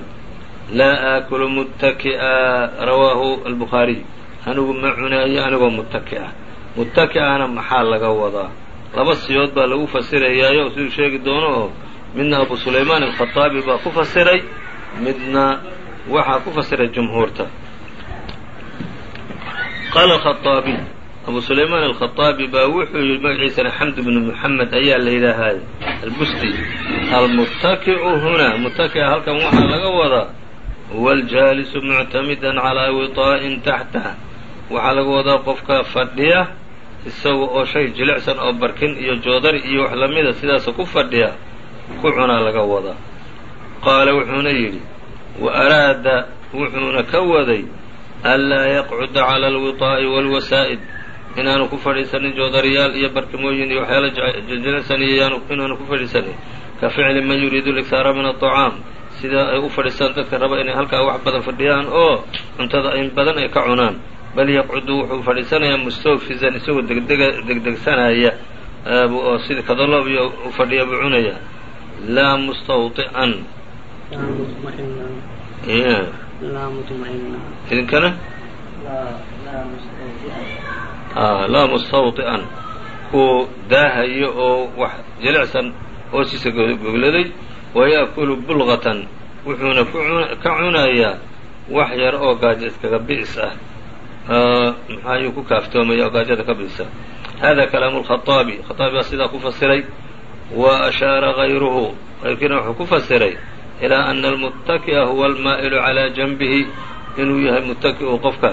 laa aakulu muttaki'a rawaahu albukhaariy anigu ma cuneeyo anigoo muttaki ah muttaki'ana maxaa laga wadaa? Laba siyood baa lagu fasirayaayo siduu sheegi doono oo midna abu sulaymaan alkhaaabi baa ku fasiray midna waxaa ku fasiray jumhuurta. Qaala aaabiy abu sulaymaan alkhaaabi baa wuxuu yihi magaciisana xamd bnu muxamed ayaa la yidhaahaaye albusti almutakicu hunaa muttaki'a ah halkan waxaa laga wadaa huwa aljaalisu muctamidan calaa wiطaa'in taxta waxaa laga wadaa qofka fadhiya isaga oo shay jilicsan oo barkin iyo joodar iyo wax lamida sidaasa ku fadhiya ku cunaa laga wadaa qaala wuxuuna yidhi wa araada wuxuuna ka waday anlaa yaqcuda cala alwiطaa'i wاlwasaa'id inaanu ku fadhiisanin joodariyaal iyo barkimooyin iyo waxyaala jilicsan iyo inaanu ku fadhiisanin ka ficli man yuriidu likhaara min aطacaam sida ay u fadhiistaan dadka raba inay halkaa wax badan fadhiyaan oo cuntada in badan ay ka cunaan bal yaqcudu wuxuu fadhiisanayaa mustawfizan isagoo degdega degdegsanaya oo sida kadaloob iyo u fadhiya buu cunaya laa mustawطi'an idinkana laa mustawطi'an kuu daahayo oo wax jilicsan hoostiisa gogladay waya'kulu bulgatan wuxuuna ka cunayaa wax yar oo gaajo iskaga bi'is ah maxaayuu ku kaaftoomaya oo gaajada ka bi'isa hada kalaamu lkhaaabi khaaabi baa sidaa ku fasiray wa ashaara gayruhu qayrkiina wuxuu ku fasiray ilaa ana almuttaki'a huwa almaa'ilu calaa janbihi inuu yahay muttaki u qofka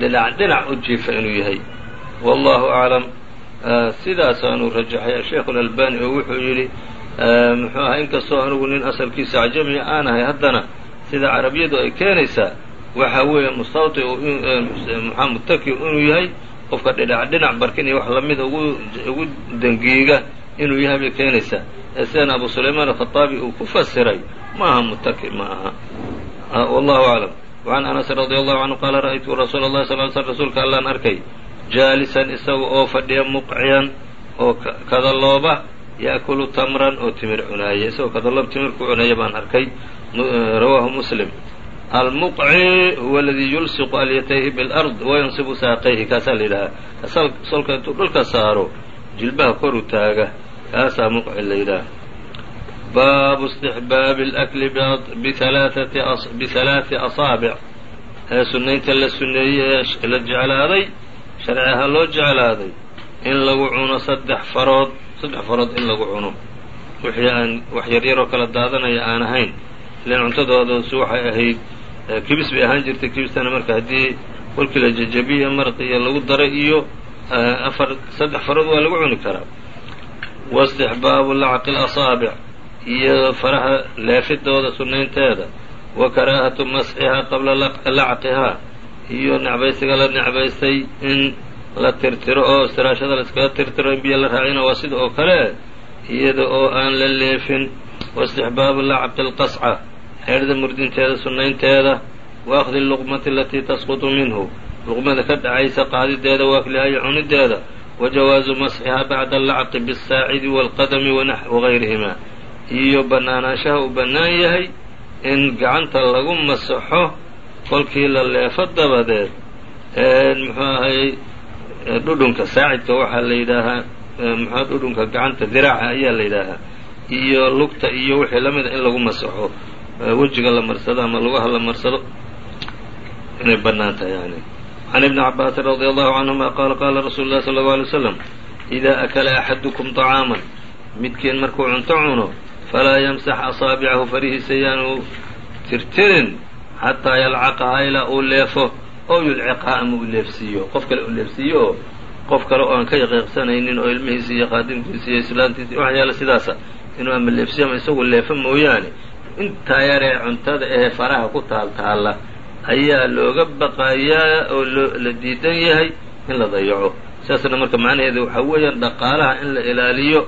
dhinac dhinac u jiifa inuu yahay wallahu aclam sidaasaanu rajaxay asheikh alalbani oo wuxuu yidhi muxuu ahaa inkastoo anigu nin asalkiisa acjamiya aan ahay haddana sida carabiyadu ay keenaysaa waxa weeye mustawti mxaa muttaki inuu yahay qofka dhinac dhinac barkin iyo wax lamida ugu dangiiga inuu yahay bay keenaysaa ee sidan abu sulaymaan alkhaaabi uu ku fasiray maaha mutaki ma aha. Ah, wallahu aclam wacan anasin radi allahu canhu qaala ra'aytu rasuula allahi sal sl rasuulka allaan arkay jaalisan isaga oo fadhiya muqciyan oo kadalooba yakulu tamran oo timir cunaaya isagoo kadaloob timir ku cunaya baan arkay. Eh, rawaahu muslim. Almuqci huwa aladii yulsiqu alyatayhi bilard wayansibu saaqayhi. Kaasaa la yidhahaa solka intuu dhulka saaro jilbaha koru taaga kaasaa muqcin la yidhaah baabu istixbaabi اlakli bihalaaثati asaabic ee sunnaynta la sunneeyey ee la jeclaaday sharci ahaan loo jeclaaday in lagu cuno saddex farood saddex farood in lagu cuno wixii aan wax yaryaroo kala daadanaya aan ahayn ilan cuntadoodasu waxay ahayd kibis bay ahaan jirtay kibistana marka haddii kolkii la jajabiya marqiyo lagu daray iyo afar saddex farood waa lagu cuni karaa waistixbaabu lacqi اlasaabic iyo faraha leefidooda sunaynteeda wa karaahatu masxihaa qabla lacqihaa iyo necbaysiga la necbaystay in la tirtiro oo istiraashada la iskaga tirtiro in biyo la raacina waa sida oo kale iyada oo aan la leefin waistixbaabu lacqi اlqasca xeedhda murdinteeda sunaynteeda waأkhdi الluqmati alatii tasqutu minhu luqmada ka dhacaysa qaadideeda waakliha iyo cunideeda wajawaazu masxiha bacda alacqi bisaacidi walqadami wagayrihima iyo bannaanaanshaha uu bannaan yahay in gacanta lagu masaxo kolkii la leefo dabadeed. Muxuu ahay dhudhunka saacidka waxaa la yidhaahaa mxua dhudhunka gacanta diraaca ayaa la yidhaahaa. Iyo lugta iyo wixii la mida ah in lagu masaxo. Wejiga la marsado ama lugaha la marsado inay bannaan tahay yani can ibni cabaasin radi allahu canhuma qaala qaala rasuulu llahi sala allau alay slam idaa akala axadukum طacaaman midkiin markuu cunto cuno falaa yamsax asaabicahu farihiisa yaanu tirtirin xataa yalcaqahaa ilaa uu leefo oo yulciqhaa ama uu leefsiiyo qof kale uu leefsiiyo oo qof kale oo aan ka yaqiiqsanaynin oo ilmihiisa iyo qaadinkiisa iyo islaantiisa iyo waxyaala sidaasa inuu ama leefsiyo ama isagu leefo mooyaane intaa yaree cuntada ee faraha ku taal taalla ayaa looga baqayaa oo la diidan yahay in la dayaco. Sidaasna marka macnaheeda waxaa weeyaan dhaqaalaha in la ilaaliyo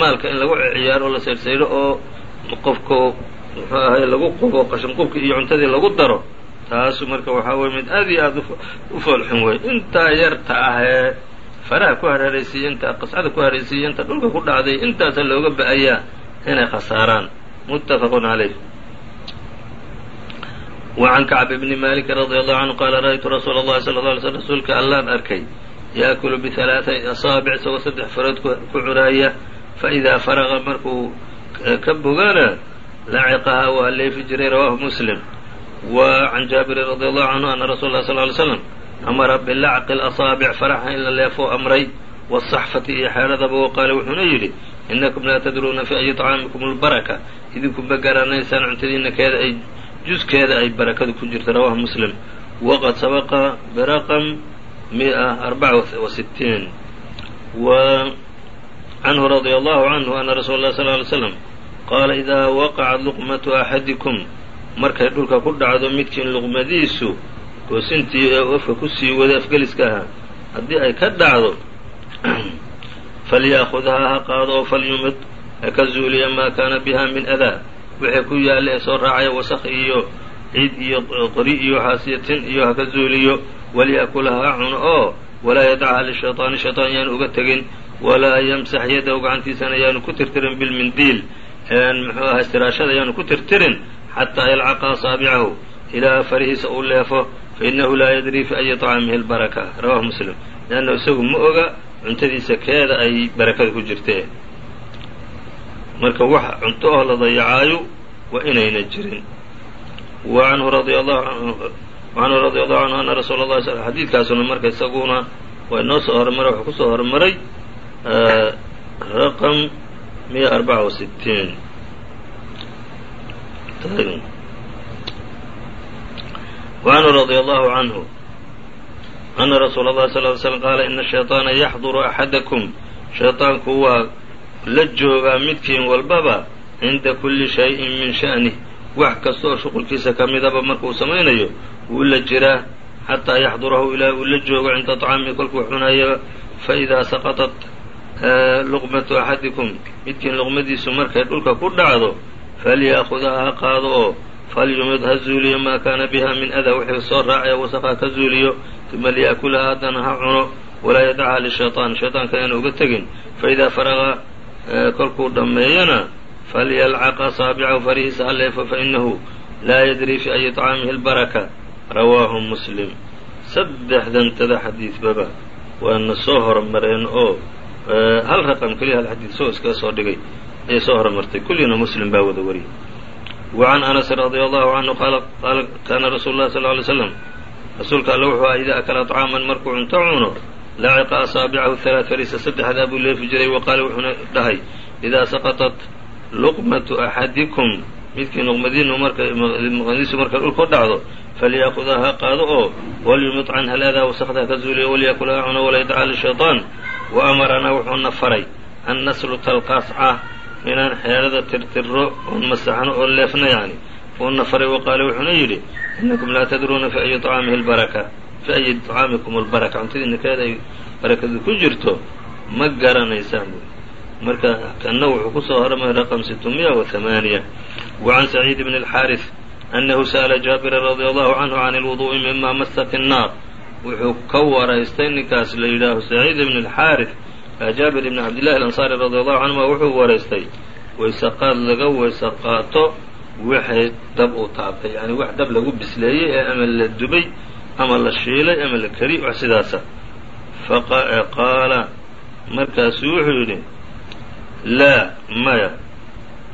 maalka in lagu ciyaaro o la saydhsaydho oo qofka muxuu ahay lagu qubo qashinqubki iyo cuntadii lagu daro taasu marka waxaa weye mid aad iyo aad u foolxun wey intaa yarta ah ee faraha ku hareeraysiiya inta qascada ku hareeraysiiya inta dhulka ku dhacday intaasa looga ba'ayaa inay khasaaraan. Muttafaqun calayh وعn كعب بن مالك رضي الله عنه qال رأيtu رsuuل الlahi صلى اه علي sلم rasuulka allaan arkay yaأkل بثaلaaثi أصاaبع isagoo saddex farood ku curaaya faإidaa farغa markuu ka bogana laciqahaa waa leefi jiray rawaahu msلم و عan jaaبirin رadي الله عanهu أna rasuل الlh صلى اه علي sلم أmara بlacqi الأصاaبع faraxa in la leefo amray والصxfati iyo xeeradaba وqaala wuxuuna yidhi inakum laa tadruuna fi أyi طcaamiكum الbarكة idinkunba garanaysaan cuntadiina keeda ay juskeeda ay barakadu ku jirto rawahu muslim. Waqad sabaqa biraqam mi'a arbaca wa sittiin. Wa canhu radia allahu canhu ana rasuula اlah sal ly slam qaala idaa waqacat luqmatu axadikum. Markay dhulka ku dhacdo midkiin luqmadiisu goosintii ee afka ku sii wada afgeliska ahaa. Haddii ay ka dhacdo [CLEARS THROAT] falyaakhudhaa ha qaado oo falyumid ha ka zuuliya maa kaana biha min adaa wixii ku yaalla ee soo raacaya wasakh iyo ciid iyo qori iyo waxaasiyo tin iyo haka zuuliyo waliya'kulaha ha cuno oo walaa yadacha lishayطaani shayطaan yaanu uga tegin walaa yamsax yadahu gacantiisana yaanu ku tirtirin bilmindiil muxuu aha istiraashada yaanu ku tirtirin xataa yalcaqa asaabicahu ilaa farihiisa uu leefo fainahu laa yadrii fi ayi طacaamihi اlbaraka rawahu muslim leanna isagu ma oga cuntadiisa keeda ay barakada ku jirtee marka wax cunto oo la dayacaayo waa inayna jirin wa canhu radia allahu canhu radia allahu canhu ana rasuula اllahi s xadiidkaasuna marka isaguna waa inoo soo hormaray wuxuu kusoo hormaray raqam miya arbaca wa sittiin وعنه رضي الله عنه أن رsuuل الlه صلى اه علي سلم qاala إن الشhayطاana يxضر أxadaكم shayطaanku waa la joogaa midkiin walbaba cinda kulli shayin min sha'nih wax kasta oo shuqulkiisa ka midaba markuu samaynayo wuu la jiraa xataa yaxdurahu ilaa uu la joogo cinda طcaamihi kolkuu cunaya faidaa saqaطat luqmatu axadikum midkiin luqmadiisu markay dhulka ku dhacdo falyaakhudha ha qaado oo falyumid ha zuuliyo maa kaana biha min adaa wixii soo raacaya wasaqha ka zuuliyo uma liya'kulaha haddana ha cuno walaa yadacha lishayطaan shayطaanka yaanu uga tegin faidaa faraqa kolkuu dhammeeyana falyalcaq asaabicahu farihiisa ha leefo fainahu laa yadrii fi ayi طcaamihi اlbaraka rawaahu muslim saddexdantada xadiidbaba waana soo hormareen oo hal raqam keliya hal xadiid soo iskaga soo dhigay ayay soo hormartay kullina muslim baa wada wariyay وعn أنس رضي الله عنه qاala kana rasuul الlahi صلى اه عليه وسلم rasuulka alle wuxuu aha إida akla طcaaman markuu cunto cuno laciqa asaabicahu halaa fariisa saddexdaa buu leefi jiray wa qaala wuxuuna dhahay idaa saqaطat luqmatu axadikum midkii luqmadiinu marmuqmadiisu markay dhulka dhacdo falyaakudaa ha qaado oo walyumid canha ladaa wasakda haka zuuliyo walyakula ha cuno walaydaca lishayطaan wa amaranaa wuxuuna faray an nasluta alqasca inaan xeerada tirtiro oon masaxno oon leefno yani uuna faray wa qaala wuxuuna yidhi inakum laa tadruuna fi ayi طcaamihi اlbaraka fi ayi طcaamikum اlbaraka cuntadiina keeda ay barakadu ku jirto ma garanaysaan buui marka kanna wuxuu kusoo hormay raqam situmiya wa hamaaniya wa can saciid bn اlxaaris أنhu sأla jaabira radي allahu canhu can اlwuduءi mima masat الnaar wuxuu ka waraystay ninkaas la yidhaaho saciid ibn اlxaariث jaabir ibn cabdillahi alansaari radi allahu canhuma wuxuu waraystay waysaqaad laga weyse qaato waxay dab uu taabtay yani wax dab lagu bisleeyey ee ama la dubay ama la shiilay ama la keri wax sidaasa qaala markaasuu wuxuu yidhi laa maya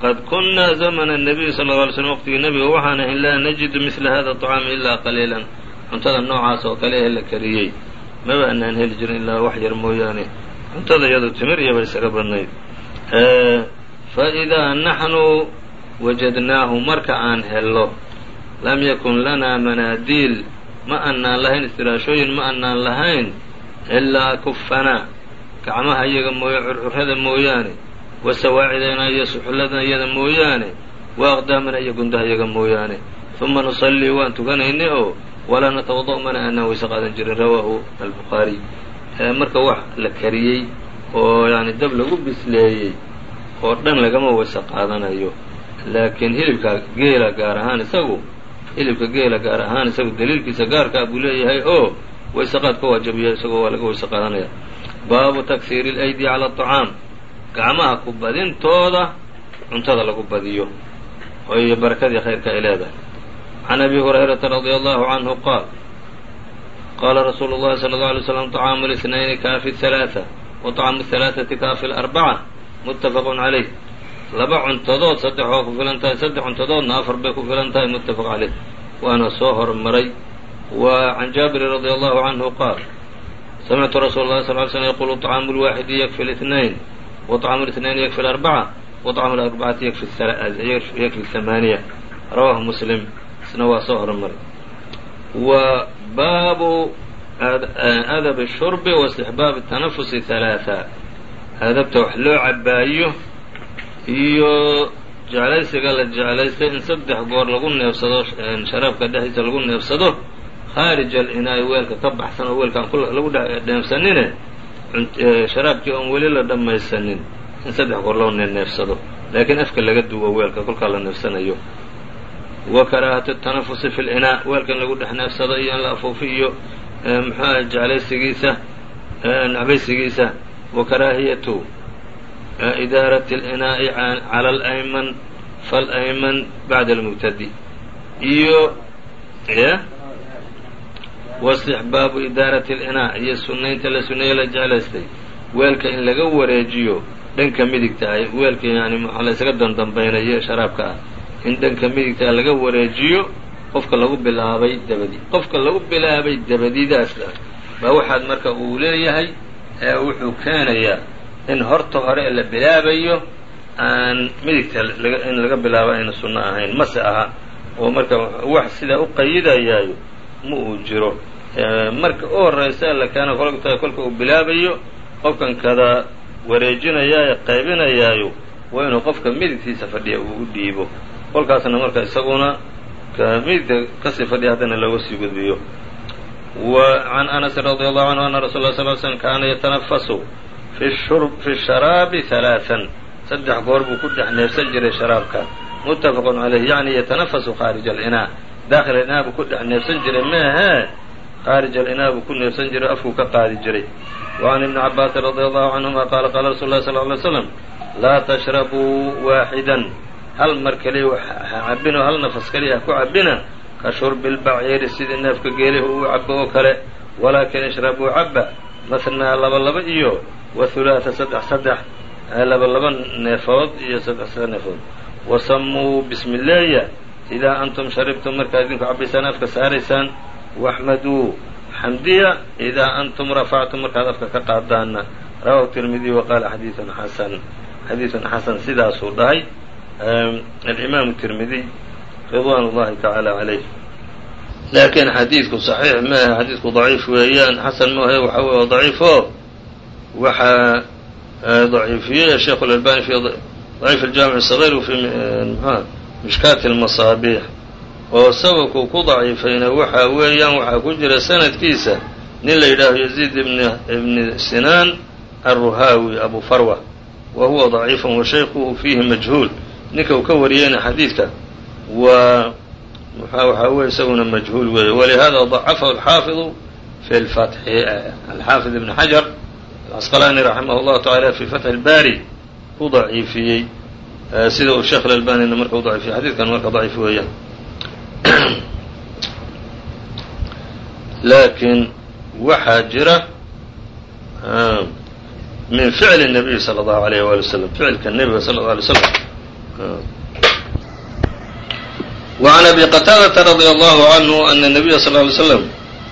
qad kunnaa zamna الnabiy sal ه alay slm waqtigii nebiga waxaan ahayn laa najidu midla hada طacaami ilaa qaliilan cuntada noocaas oo kale ee la kariyey maba anaan heli jirin ilaa wax yar mooyaane cuntada iyadu timir iyo bay isaga badnayd faidaa naxnu wajadnaahu marka aan hello lam yakun lanaa manaadiil ma anaan lahayn istiraashooyin ma anaan lahayn ilaa kufanaa gacmaha iyaga mooya curcurrada mooyaane. Wa sawaacidana iyo suxulladana iyada mooyaane. Wa aqdaamana iyo gundaha iyaga mooyaane. Uma nusallii waan tukanaynay oo walaa natawada' mana aanaan weyse qaadan jirin. Rawaahu albukhaariy marka wax la kariyey oo yani dab lagu bisleeyey oo dhan lagama weyse qaadanayo. Laakiin hilibka geela gaar ahaan isagu hilibka geela gaar ahaan isagu daliilkiisa gaarkaa buu leeyahay oo weyse qaad ka waajabiya isagoo waa laga weyse qaadanaya baabu taksiiri اlaydi cala aطacaam gacmaha ku badintooda cuntada lagu badiyo oo iyo barakadii khayrka ay leedahay can abi hurayrata radia allahu canhu qaal qaala rasuulu llahi sala allau alay slam طacaamu اlisnayni kaafi halaaثa wa طacaamu halaaثati kaafi larbaca muttafaqun calayh laba cuntadood saddex waa ku filan tahay saddex cuntadoodna afar bay ku filan tahay muttafaq caleyh waana soo hormaray wa can jaabiri radi allahu canhu qaal samictu rasuula اllahi sal ly slm yaqulu طcaamu اlwaaxidi yakfi اlاثnayn wa طcaamu اlاثnayn yakfi اlarbaca wa طcaamu اlarbacati yakfi hamaaniya rawaahu muslim isna waa soo hormaray wa baabu adab الshurbi wa istixbaabi الtanafusi halaaثa adabta wax loo cabaayo iyo jeclaysiga la jeclaystay in saddex goor lagu neebsado sharaabka dhexdiisa lagu neebsado khaarij alinaa'i weelka ka baxsan oo weelka aan lagu dheneefsanine sharaabkii oon weli la dhammaysanin in saddex goor loo neefsado. Laakiin afka laga duwo weelka kolkaa la neefsanayo. Wa karaahatu tanafusi fi linaa weelka in lagu dhex neefsado iyo in la afuufi iyo muxuuaha jeclaysigiisa nacbaysigiisa. Wa karaahiyatu idaarat اlinaa'i cala alayman falayman bacda almubtadi iyo waistixbaabu idaarati اlinaa iyo sunaynta la suneeye la jeclaystay weelka in laga wareejiyo dhanka midigta ah weelka yani maxaa la ysaga dandambaynayo sharaabka ah in dhanka midigta laga wareejiyo qofka lagu bilaabay dabadi qofka lagu bilaabay dabadidaas baa waxaad marka uu leeyahay ee wuxuu keenayaa in horta hore la bilaabayo aan midigta in laga bilaabo ayna sunno ahayn. Mase aha oo marka wax sidaa u qayidayaayo ma uu jiro. Marka u horeysa la kolta kolka uu bilaabayo qofkan kada wareejinayaa ee qaybinayaayo waa inuu qofka midigtiisa fadhiya uu u dhiibo. Kolkaasna marka isaguna midigta ka sii fadhiya haddana looga sii gudbiyo. Wa can anas radi allahu canhu ana rasul lla sl kaana yatanafasu fi sharaabi halaaثan saddex goor buu ku dhex neefsan jiray sharaabka muttafaqun calayh yacni yatanafasu khaarij alinaa daakhil alinaa buu ku dhex neefsan jiray meehee khaarij alinaa buu ku neefsan jiray afkuu ka qaadi jiray can ibni cabaasin radi allahu canhuma qaala qaala rasul lahi sal ly slam laa tashrabuu waaxidan hal mar keliya ha cabino hal nafas keliya ha ku cabina ka shurbi lbaciiri sidii neefka geelihi uu cabo oo kale walaakin ishrabuu caba mathnaa laba laba iyo wa hulaatha saddex saddex laba laba neefood iyo saddex saddex neefood wasamuu bismillaaya idaa antum sharibtum markaad idinku cabaysaan afka saaraysaan waxmaduu xamdiya idaa antum rafactum markaad afka ka qaadaanna. Rawahu tirmidiy wa qaala xadiidun xasan xadiidun xasan sidaasuu dhahay. Alimaamu tirmidiy ridwaan ullahi tacaala calayh laakiin xadiidku saxiix maahe xadiidku daciif weeyaan xasan maahe waxa wey daciifo waxaa daciifiyey sheikh اlalbani fi daciif aljaamic الصغيr fi mxua mishkaati اlmasaabiix oo sababku ku daciifayna waxa weeyaan waxaa ku jira sanadkiisa nin la yidhaaho yaziid ibni sinaan alruhaawi abu farwa wa huwa daciifun wa shaykhuhu fiihi majhuul ninka uu ka wariyeyna xadiidka waa waxaa weye isaguna majhuul weeye walihada ضacafahu alxaafiظu fi اlfatxi alxaafid ibn xajar alcasqalaani raximah اllahu taعala fi fatxi اlbari u daciifiyey sida uu sheekh اlalbanina marka u daciifiyey xadiidkan marka daciif weeyaan [CLEARS THROAT] laakiin waxaa jira min ficli الnabiy salى اllahu alayh wali waslm ficilka nebiga sala اlه alay slam وعn أbي qتاadةa رضي الله عنه أن النبy صلى اه عليه وسلم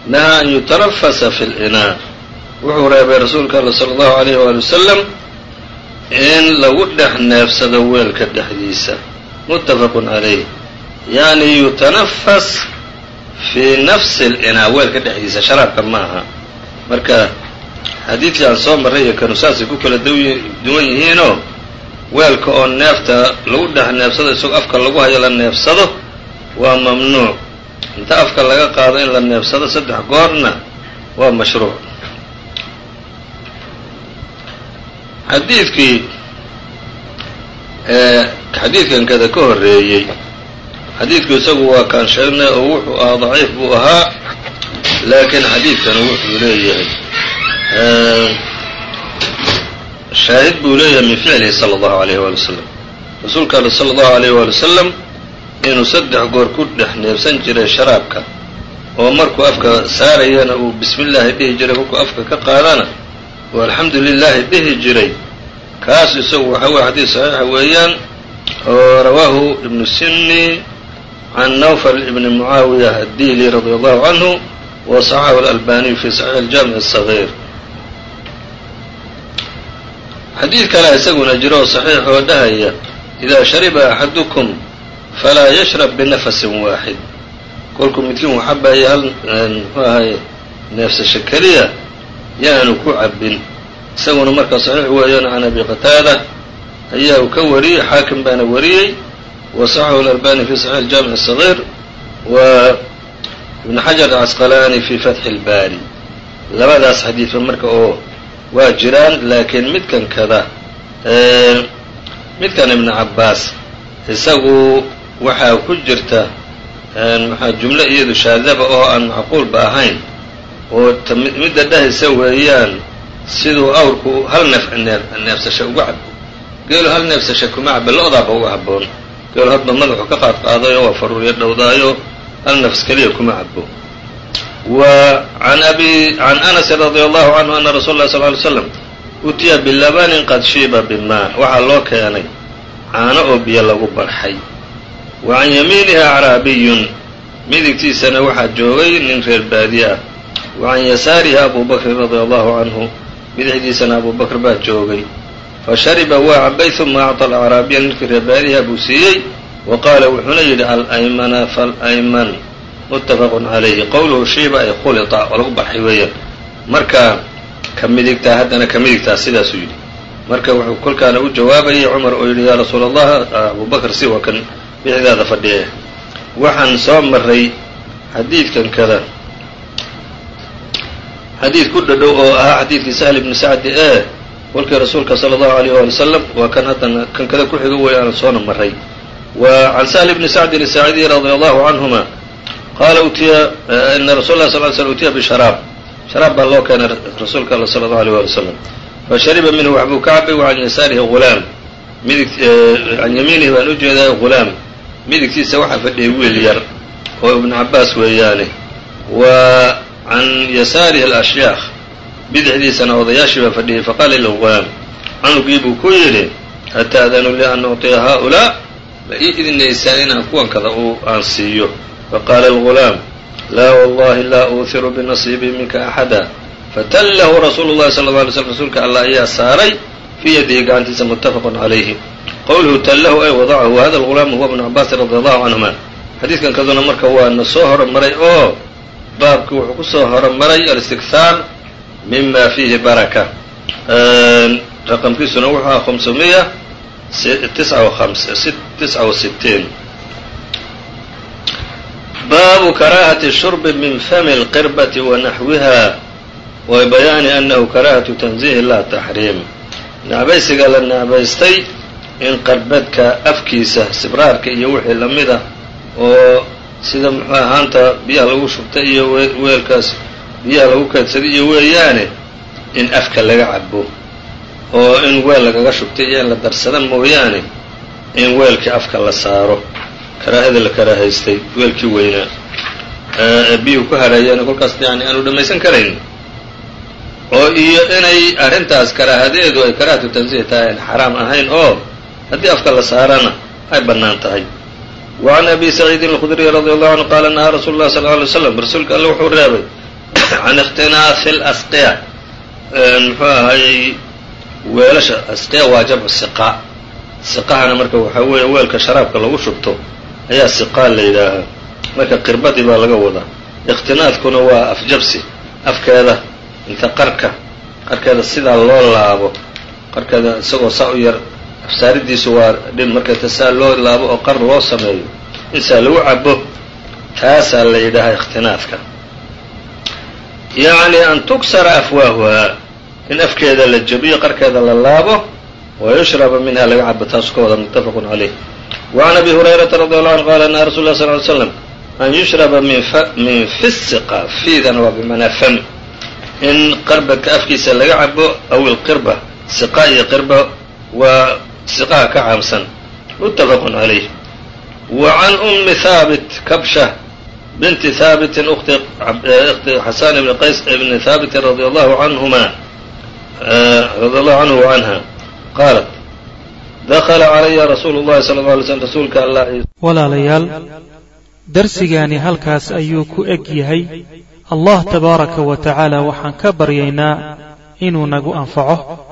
نهى أn يتنفس في الإناء wuxuu reebay rasuulka alla sala allahu alayh waali wasalam in lagu dhex neefsado weelka dhexdiisa. Muttafaqun calayh yacni yutanafas fii nafsi lcinaa weelka dhexdiisa sharaabka ma aha marka xadiidkii aan soo marray iyo kanu saasay ku kala duwan yihiinoo weelka oo neefta lagu dhex neefsado isagoo afka lagu hayo la neefsado waa mamnuuc. Inta afka laga qaado in la neefsado saddex goorna waa mashruuc. xadiidkii xadiidkan kada ka horeeyey xadiidku isagu waa kaan sheegnay oo wuxuu ahaa daciif buu ahaa laakiin xadiidkan wuxuu leeyahay shaahid buu leeyahay min ficlihi sala allahu alayh waali wasalam rasuulka alle sala allahu alayh waali wasalam inuu saddex goor ku dhex neebsan jiray sharaabka oo markuu afka saarayana uu bismillaahi dhihi jiray markuu afka ka qaadana uu alxamdu lilaahi dhihi jiray kaas isagu waxa weye xadiis saxiixa weeyaan oo rawaahu ibnu sinni can nawfal ibni mucaawiya addiili radia allahu canhu wa saxaxahu alalbaniyu fi saxiix aljaamic asagiir xadiid kale isaguna jiro oo saxiix oo dhahaya idaa shariba axadukum falaa yashrab binafasin waaxid. Kolku midkiin waxabaaya hal muxuu ahay neefsasho keliya yaanu ku cabin isaguna markaa saxiix weeyaan can abi qataada ayaa uu ka wariyey xaakim baana wariyey wa saxahu alalbani fi saxiix aljaamic الصaغيir wa ibn xajar acasqalaani fi fatxi اlbaari labadaas xadiidba marka oo waa jiraan laakiin midkan kada midkan ibn cabaas isagu waxaa ku jirta maxaa jumlo iyadu shaadaba oo aan macquulba ahayn oo midda dhahaysa weeyaan siduu awrku hal neef neefsasho uga cabo geelu hal neefsasho kuma cabo lo-daaba uga haboon geelu hadba madaxu ka qaad qaadayo waa faruuryo dhowdaayo hal nafs keliya kuma cabo wa an abi can anasin radia allahu canhu ana rasuul lah sal ly slam utiya bilabanin qad shiiba bimaa waxaa loo keenay caano oo biyo lagu barxay. Wa can yamiinihi acraabiyun midigtiisana waxaa joogay nin reer baadiye ah. Wa can yasaarihi abu bakrin radia allahu canhu bidixdiisana abu bakr baa joogay. Fa shariba waa cabay uma acطa alacraabiya ninkii reer baadiyaha buu siiyey. Wa qaala wuxuuna yidhi alaymana falayman. Muttafaqun calayhi qowluhu shiiba ay khulita oo lagu barxay weeyaan. Marka ka midigtaa haddana ka midigtaa sidaasuu yidhi. Marka wuxuu kolkaana u jawaabayay cumar oo yidhi yaa rasuula allah abu bakr si waa kan bixdaada fadhiye waxaan soo maray xadiidkan kada xadiid ku dhadhow oo ahaa xadiidkii sahl ibni sacdi ee kolkii rasuulka sala allahu alayh waali wasalam waa kan haddana kan kada ku xigo wey aan soona maray. Wa can sahl bni sacdin asaacidiyi radia allahu canhuma qaala utiya ina rasul lah sal l slm utiya bisharaab. Sharaab baa loo keenay rasuulka alla sala allahu alيh wali wasalam fashariba minhu waxbuu ka cabay wa can yasaarihi hulaam midig can yamiinihi baan u jeedaa hulaam midigtiisa waxaa fadhiyay wiil yar oo ibnu cabaas weeyaane can yasaarihi alashyaakh bidixdiisana odayaashii baa fadhiyay faqaala lilghulaam canugii buu ku yidhi ataadanu li an ucطiya haؤulaa ma ii idinaysaan inaan kuwan kada u aan siiyo faqaala algulaam laa wallahi laa uuhiru binasiibii minka axada fatallahu rasuulu llahi sala lla alay slm rasuulka allah ayaa saaray fii yadihi gacantiisa muttafaqun calayhi qowluhu tallahu ay wadacahu wahada algulaamu huwa bnu cabaasin radi allahu canhuma xadiidkan kaduna marka waa na soo horomaray oo baabkii wuxuu ku soo horomaray alistikhaar mima fiihi baraka. Raqamkiisuna wuxuu ahaa khamsumiya tisca wa sitiin baabu karaahati shurbi min fami اlqirbati wa naxwiha wa bayaani anahu karaahatu tanzihi la taxriim nacbaysiga la nacbaystay in qarbadka afkiisa sibraarka iyo wixii la mid ah oo sida muxuu ahaanta biyaha lagu shubtay iyo weelkaas biyaha lagu keedsaday iyo weeyaane in afka laga cabo oo in weel lagaga shubtay iyo in la darsadan mooyaane in weelkii afka la saaro. Karaahada la karaahaystay weelkii weynaa ee biyuhu ku hadhayeene kolkaas yani aanu dhammaysan karayn. Oo iyo inay arrintaas karaahadeedu ay karaahatu tansiih tahay aan xaraam ahayn oo haddii afka la saarana ay bannaan tahay can abi saciidin alkhudriy radi allahu canhu qaala nahaa rasuulu llahi sal lla alay slam rasuulka alle wuxuu reebay can ikhtinaafi lasqiya muxuu ahayy weelasha asqiya waa jamcu siqaa siqahana marka waxaa weeye weelka sharaabka lagu shubto ayaa siqaa la yidhaahaa marka qirbadii baa laga wadaa ikhtinaadkuna waa afjabsi afkeeda inta qarka qarkeeda sidaa loo laabo qarkeeda isagoo saa u yar afsaaridiisu waa dhin marka inta saa loo laabo oo qar loo sameeyo in saa lagu cabo taasaa la yidhaahaa ikhtinaadka yacni an tuksara afwaahuhaa in afkeeda la jabiyo qarkeeda la laabo wa yushraba minha laga cabo taasu ka wada muttafaqun caleyh wa can abi hurayrata radi allahu anhu qala naha rasul lah sal ly slam an yushraba min fi siqa fiidana waa bimanaa fam in qarbadka afkiisa laga cabo aw ilqirba siqa iyo qirba waa siqaha ka caamsan muttafaqun calayh wa can umi haabit kabsha binti haabitin ukti xasan ibni qays ibni haabitin radi allahu canhuma radi allahu canhu wa canha qaalat dakla calaya rasuulu llahi sala alla alay slm rasuulka allah walaalayaal darsigaani halkaas ayuu ku eg yahay allah tabaaraka wa tacaala waxaan ka baryaynaa inuu nagu anfaco